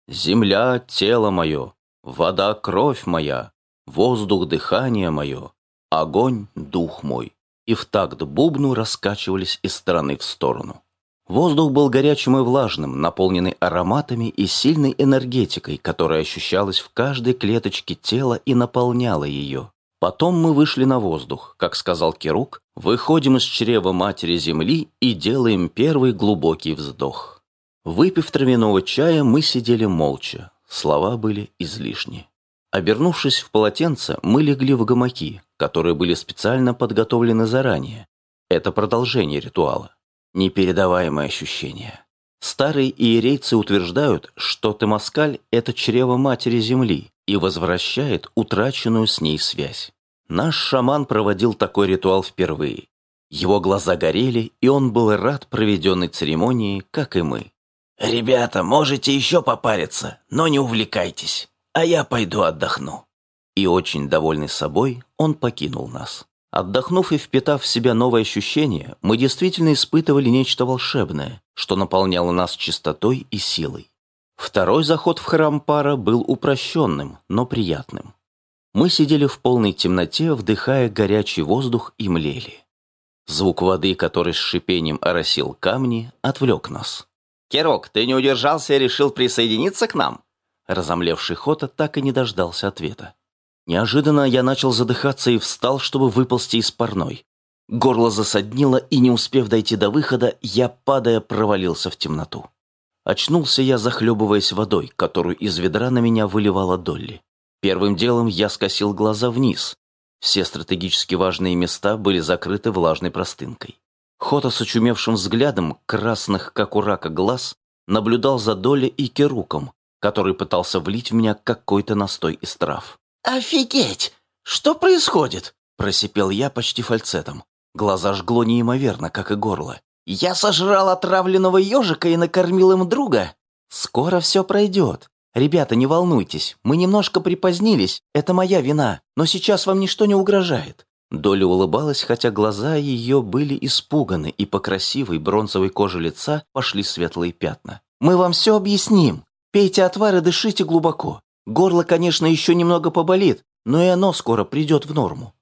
Speaker 1: «Земля — тело мое, вода — кровь моя, воздух — дыхание мое, огонь — дух мой». И в такт бубну раскачивались из стороны в сторону. Воздух был горячим и влажным, наполненный ароматами и сильной энергетикой, которая ощущалась в каждой клеточке тела и наполняла ее. Потом мы вышли на воздух, как сказал Керук, выходим из чрева матери земли и делаем первый глубокий вздох. Выпив травяного чая, мы сидели молча, слова были излишни. Обернувшись в полотенце, мы легли в гамаки, которые были специально подготовлены заранее. Это продолжение ритуала. Непередаваемое ощущение. Старые иерейцы утверждают, что Темаскаль – это чрево матери земли, и возвращает утраченную с ней связь. Наш шаман проводил такой ритуал впервые. Его глаза горели, и он был рад проведенной церемонии, как и мы.
Speaker 2: «Ребята, можете еще попариться, но не увлекайтесь, а я пойду отдохну».
Speaker 1: И очень довольный собой, он покинул нас. Отдохнув и впитав в себя новые ощущения, мы действительно испытывали нечто волшебное, что наполняло нас чистотой и силой. Второй заход в храм пара был упрощенным, но приятным. Мы сидели в полной темноте, вдыхая горячий воздух и млели. Звук воды, который с шипением оросил камни, отвлек нас.
Speaker 2: «Керок, ты не удержался и решил присоединиться к нам?»
Speaker 1: Разомлевший Хота так и не дождался ответа. Неожиданно я начал задыхаться и встал, чтобы выползти из парной. Горло засаднило, и не успев дойти до выхода, я, падая, провалился в темноту. Очнулся я, захлебываясь водой, которую из ведра на меня выливала Долли. Первым делом я скосил глаза вниз. Все стратегически важные места были закрыты влажной простынкой. Хота с очумевшим взглядом, красных, как у рака, глаз, наблюдал за Долли и Керуком, который пытался влить в меня какой-то настой из трав.
Speaker 2: «Офигеть! Что происходит?»
Speaker 1: – просипел я почти фальцетом. Глаза жгло неимоверно, как и горло.
Speaker 2: Я сожрал отравленного ежика и накормил им друга.
Speaker 3: Скоро все пройдет. Ребята, не волнуйтесь, мы немножко припозднились, это моя вина, но сейчас вам ничто не угрожает.
Speaker 1: Доля улыбалась, хотя глаза ее были испуганы, и по красивой бронзовой коже лица пошли светлые пятна.
Speaker 3: «Мы вам все объясним. Пейте отвар и дышите глубоко. Горло, конечно, еще немного поболит, но и оно скоро придет в норму».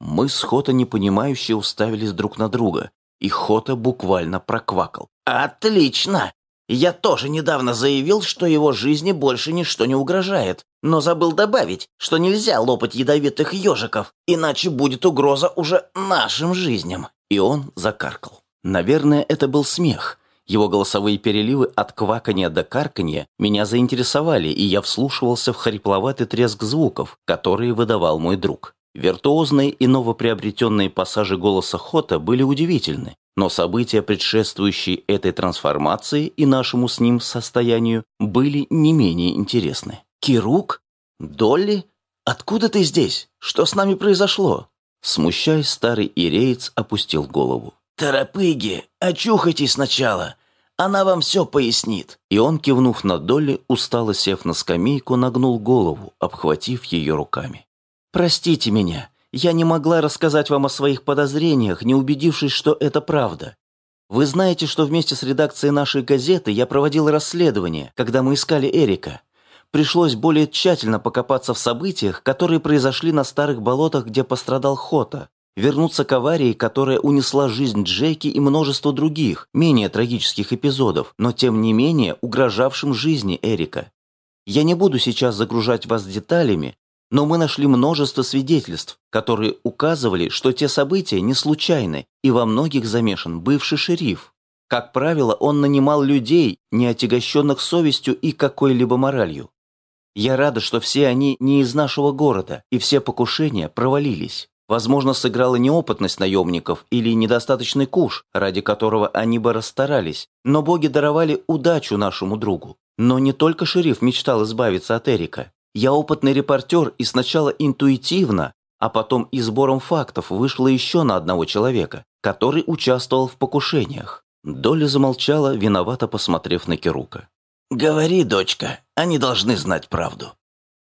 Speaker 1: Мы с Хота непонимающе уставились друг на друга, и Хота буквально проквакал.
Speaker 2: «Отлично! Я тоже недавно заявил, что его жизни больше ничто не угрожает, но забыл добавить, что нельзя лопать ядовитых ежиков, иначе будет угроза уже нашим жизням».
Speaker 1: И он закаркал. Наверное, это был смех. Его голосовые переливы от кваканья до карканья меня заинтересовали, и я вслушивался в хрипловатый треск звуков, которые выдавал мой друг. Виртуозные и новоприобретенные пассажи голоса Хота были удивительны, но события, предшествующие этой трансформации и нашему с ним состоянию, были не менее интересны.
Speaker 3: «Кирук? Долли?
Speaker 1: Откуда ты здесь? Что с нами произошло?» Смущаясь, старый иреец опустил голову.
Speaker 2: «Торопыги, очухайтесь сначала. Она вам все пояснит».
Speaker 1: И он, кивнув на Долли, устало сев на скамейку, нагнул голову, обхватив ее руками. «Простите меня. Я не могла рассказать вам о своих подозрениях, не убедившись, что это правда. Вы знаете, что вместе с редакцией нашей газеты я проводил расследование, когда мы искали Эрика. Пришлось более тщательно покопаться в событиях, которые произошли на старых болотах, где пострадал Хота, вернуться к аварии, которая унесла жизнь Джеки и множество других, менее трагических эпизодов, но тем не менее угрожавшим жизни Эрика. Я не буду сейчас загружать вас деталями, но мы нашли множество свидетельств, которые указывали, что те события не случайны, и во многих замешан бывший шериф. Как правило, он нанимал людей, не отягощенных совестью и какой-либо моралью. Я рада, что все они не из нашего города, и все покушения провалились. Возможно, сыграла неопытность наемников или недостаточный куш, ради которого они бы расстарались, но боги даровали удачу нашему другу. Но не только шериф мечтал избавиться от Эрика. Я опытный репортер и сначала интуитивно, а потом и сбором фактов вышла еще на одного человека, который участвовал в покушениях. Долли замолчала, виновато посмотрев на Керука.
Speaker 2: «Говори, дочка, они должны знать правду».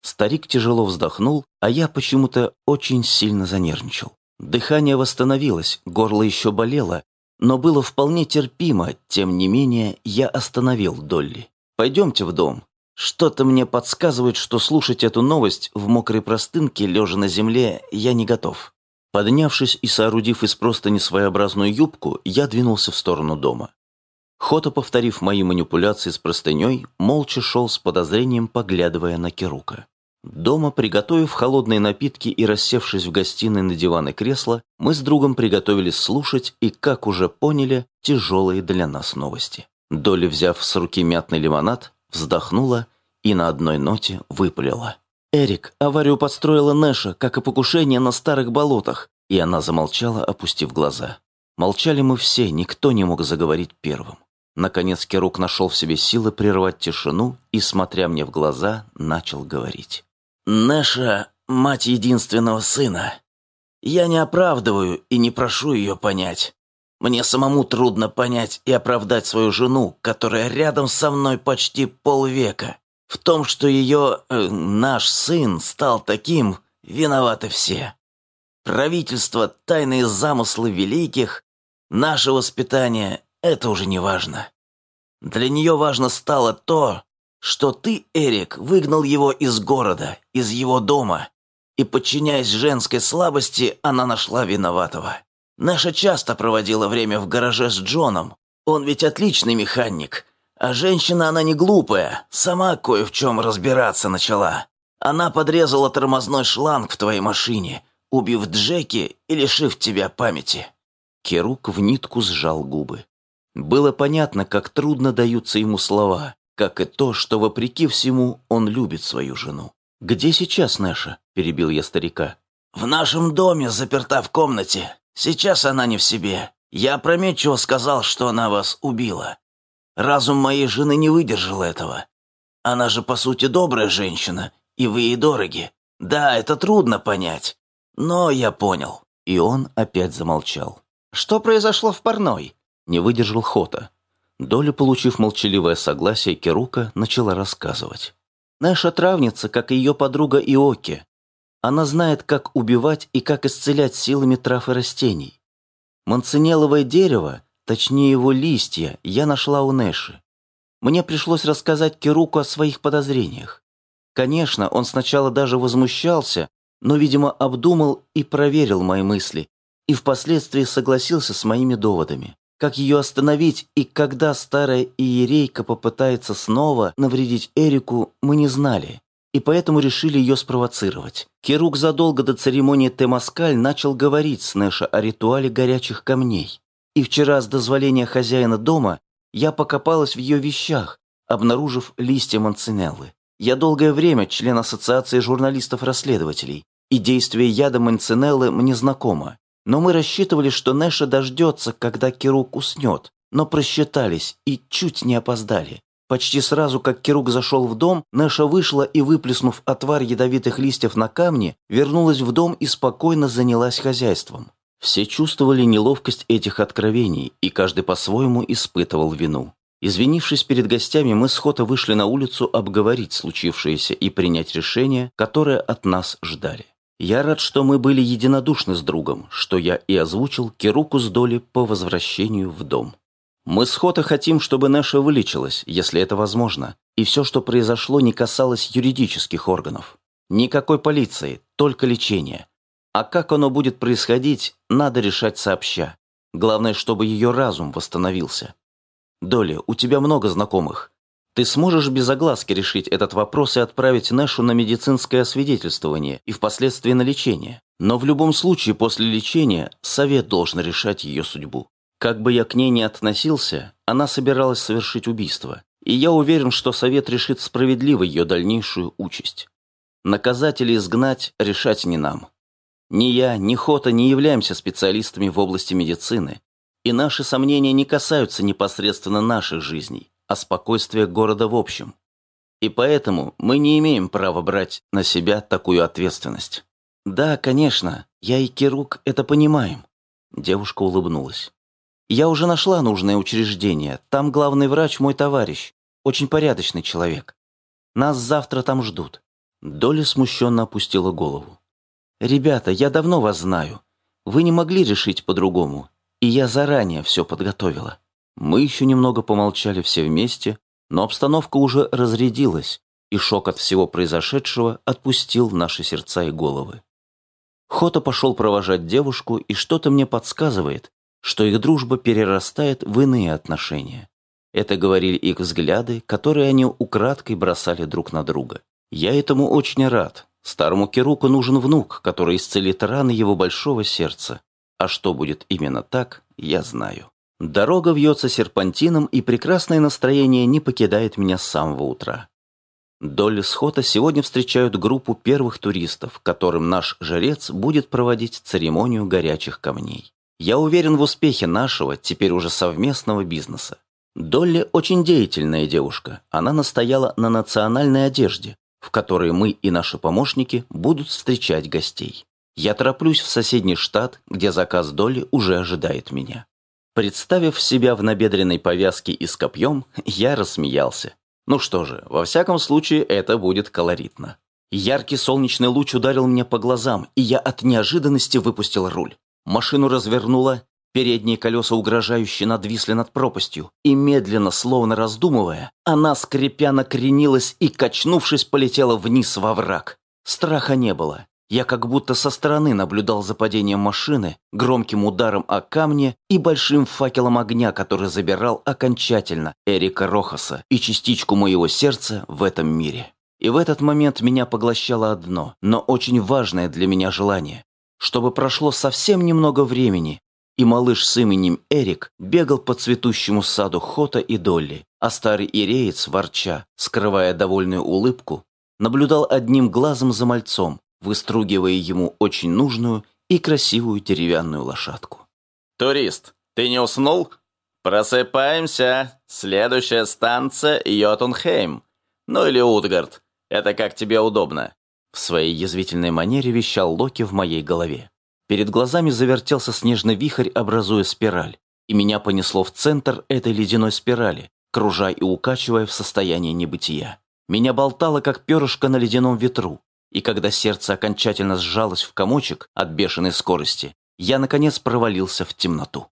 Speaker 1: Старик тяжело вздохнул, а я почему-то очень сильно занервничал. Дыхание восстановилось, горло еще болело, но было вполне терпимо, тем не менее я остановил Долли. «Пойдемте в дом. Что-то мне подсказывает, что слушать эту новость в мокрой простынке, лежа на земле, я не готов». Поднявшись и соорудив из простыни своеобразную юбку, я двинулся в сторону дома. Хота, повторив мои манипуляции с простыней, молча шел с подозрением, поглядывая на Керука. Дома, приготовив холодные напитки и рассевшись в гостиной на диван и кресло, мы с другом приготовились слушать и, как уже поняли, тяжелые для нас новости. Доля, взяв с руки мятный лимонад, вздохнула и на одной ноте выпалила. «Эрик, аварию подстроила Нэша, как и покушение на старых болотах», и она замолчала, опустив глаза. Молчали мы все, никто не мог заговорить первым. Наконец Керук нашел в себе силы прервать тишину и, смотря мне в глаза, начал говорить.
Speaker 2: Нэша – мать единственного сына. Я не оправдываю и не прошу ее понять. Мне самому трудно понять и оправдать свою жену, которая рядом со мной почти полвека. В том, что ее, э, наш сын, стал таким, виноваты все. Правительство, тайные замыслы великих, наше воспитание – это уже не важно. Для нее важно стало то, что ты, Эрик, выгнал его из города, из его дома, и, подчиняясь женской слабости, она нашла виноватого. Наша часто проводила время в гараже с Джоном. Он ведь отличный механик. А женщина она не глупая, сама кое в чем разбираться начала. Она подрезала тормозной шланг в твоей машине, убив Джеки и лишив тебя памяти».
Speaker 1: Керук в нитку сжал губы. Было понятно, как трудно даются ему слова, как и то, что, вопреки всему, он любит свою жену. «Где сейчас Нэша?» – перебил я старика.
Speaker 2: «В нашем доме, заперта в комнате. Сейчас она не в себе. Я опрометчиво сказал, что она вас убила. Разум моей жены не выдержал этого. Она же, по сути, добрая женщина, и вы ей дороги. Да, это трудно понять, но я понял».
Speaker 1: И он опять замолчал.
Speaker 3: «Что произошло в парной?»
Speaker 1: – не выдержал Хота. Доля, получив молчаливое согласие Керука, начала рассказывать. «Наша травница, как и ее подруга Иоки. Она знает, как убивать и как исцелять силами трав и растений. Манцинеловое дерево, точнее его листья, я нашла у Нэши. Мне пришлось рассказать Керуку о своих подозрениях. Конечно, он сначала даже возмущался, но, видимо, обдумал и проверил мои мысли, и впоследствии согласился с моими доводами. Как ее остановить и когда старая иерейка попытается снова навредить Эрику, мы не знали, и поэтому решили ее спровоцировать. Керук задолго до церемонии Темаскаль начал говорить с Нэша о ритуале горячих камней. И вчера с дозволения хозяина дома я покопалась в ее вещах, обнаружив листья манцинеллы. Я долгое время член Ассоциации журналистов-расследователей, и действие яда манцинеллы мне знакомо. Но мы рассчитывали, что Нэша дождется, когда Кирук уснет, но просчитались и чуть не опоздали. Почти сразу, как Кирук зашел в дом, Нэша вышла и, выплеснув отвар ядовитых листьев на камни, вернулась в дом и спокойно занялась хозяйством. Все чувствовали неловкость этих откровений, и каждый по-своему испытывал вину. Извинившись перед гостями, мы с Хота вышли на улицу обговорить случившееся и принять решение, которое от нас ждали. Я рад, что мы были единодушны с другом, что я и озвучил Кируку с доли по возвращению в дом. Мы с Хота хотим, чтобы Нэша вылечилась, если это возможно, и все, что произошло, не касалось юридических органов. Никакой полиции, только лечение. А как оно будет происходить, надо решать сообща. Главное, чтобы ее разум восстановился. Доля, у тебя много знакомых. Ты сможешь без огласки решить этот вопрос и отправить Нэшу на медицинское освидетельствование и впоследствии на лечение. Но в любом случае после лечения совет должен решать ее судьбу. Как бы я к ней ни относился, она собиралась совершить убийство, и я уверен, что совет решит справедливо ее дальнейшую участь. Наказать или изгнать решать не нам. Ни я, ни Хота не являемся специалистами в области медицины, и наши сомнения не касаются непосредственно наших жизней, а спокойствия города в общем. И поэтому мы не имеем права брать на себя такую ответственность. Да, конечно, я и Кирук это понимаем. Девушка улыбнулась. Я уже нашла нужное учреждение. Там главный врач мой товарищ. Очень порядочный человек. Нас завтра там ждут». Доля смущенно опустила голову. «Ребята, я давно вас знаю. Вы не могли решить по-другому, и я заранее все подготовила». Мы еще немного помолчали все вместе, но обстановка уже разрядилась, и шок от всего произошедшего отпустил наши сердца и головы. Хота пошел провожать девушку, и что-то мне подсказывает, что их дружба перерастает в иные отношения. Это говорили их взгляды, которые они украдкой бросали друг на друга. Я этому очень рад. Старому Керуку нужен внук, который исцелит раны его большого сердца. А что будет именно так, я знаю. Дорога вьется серпантином, и прекрасное настроение не покидает меня с самого утра. Долли Схота сегодня встречают группу первых туристов, которым наш жрец будет проводить церемонию горячих камней. Я уверен в успехе нашего, теперь уже совместного бизнеса. Долли очень деятельная девушка. Она настояла на национальной одежде, в которой мы и наши помощники будут встречать гостей. Я тороплюсь в соседний штат, где заказ Долли уже ожидает меня. Представив себя в набедренной повязке и с копьем, я рассмеялся. Ну что же, во всяком случае, это будет колоритно. Яркий солнечный луч ударил мне по глазам, и я от неожиданности выпустил руль. Машину развернуло, передние колеса угрожающе надвисли над пропастью, и медленно, словно раздумывая, она, скрипя, накренилась и, качнувшись, полетела вниз во враг. Страха не было. Я как будто со стороны наблюдал за падением машины, громким ударом о камни и большим факелом огня, который забирал окончательно Эрика Рохаса и частичку моего сердца в этом мире. И в этот момент меня поглощало одно, но очень важное для меня желание чтобы прошло совсем немного времени, и малыш с именем Эрик бегал по цветущему саду Хота и Долли, а старый иреец, ворча, скрывая довольную улыбку, наблюдал одним глазом за мальцом, выстругивая ему очень нужную и красивую деревянную лошадку.
Speaker 2: «Турист, ты не уснул? Просыпаемся. Следующая станция Йотунхейм. Ну или Утгард. Это как тебе удобно.
Speaker 1: В своей язвительной манере вещал Локи в моей голове. Перед глазами завертелся снежный вихрь, образуя спираль, и меня понесло в центр этой ледяной спирали, кружа и укачивая в состоянии небытия. Меня болтало, как перышко на ледяном ветру, и когда сердце окончательно сжалось в комочек от бешеной скорости, я, наконец, провалился в темноту.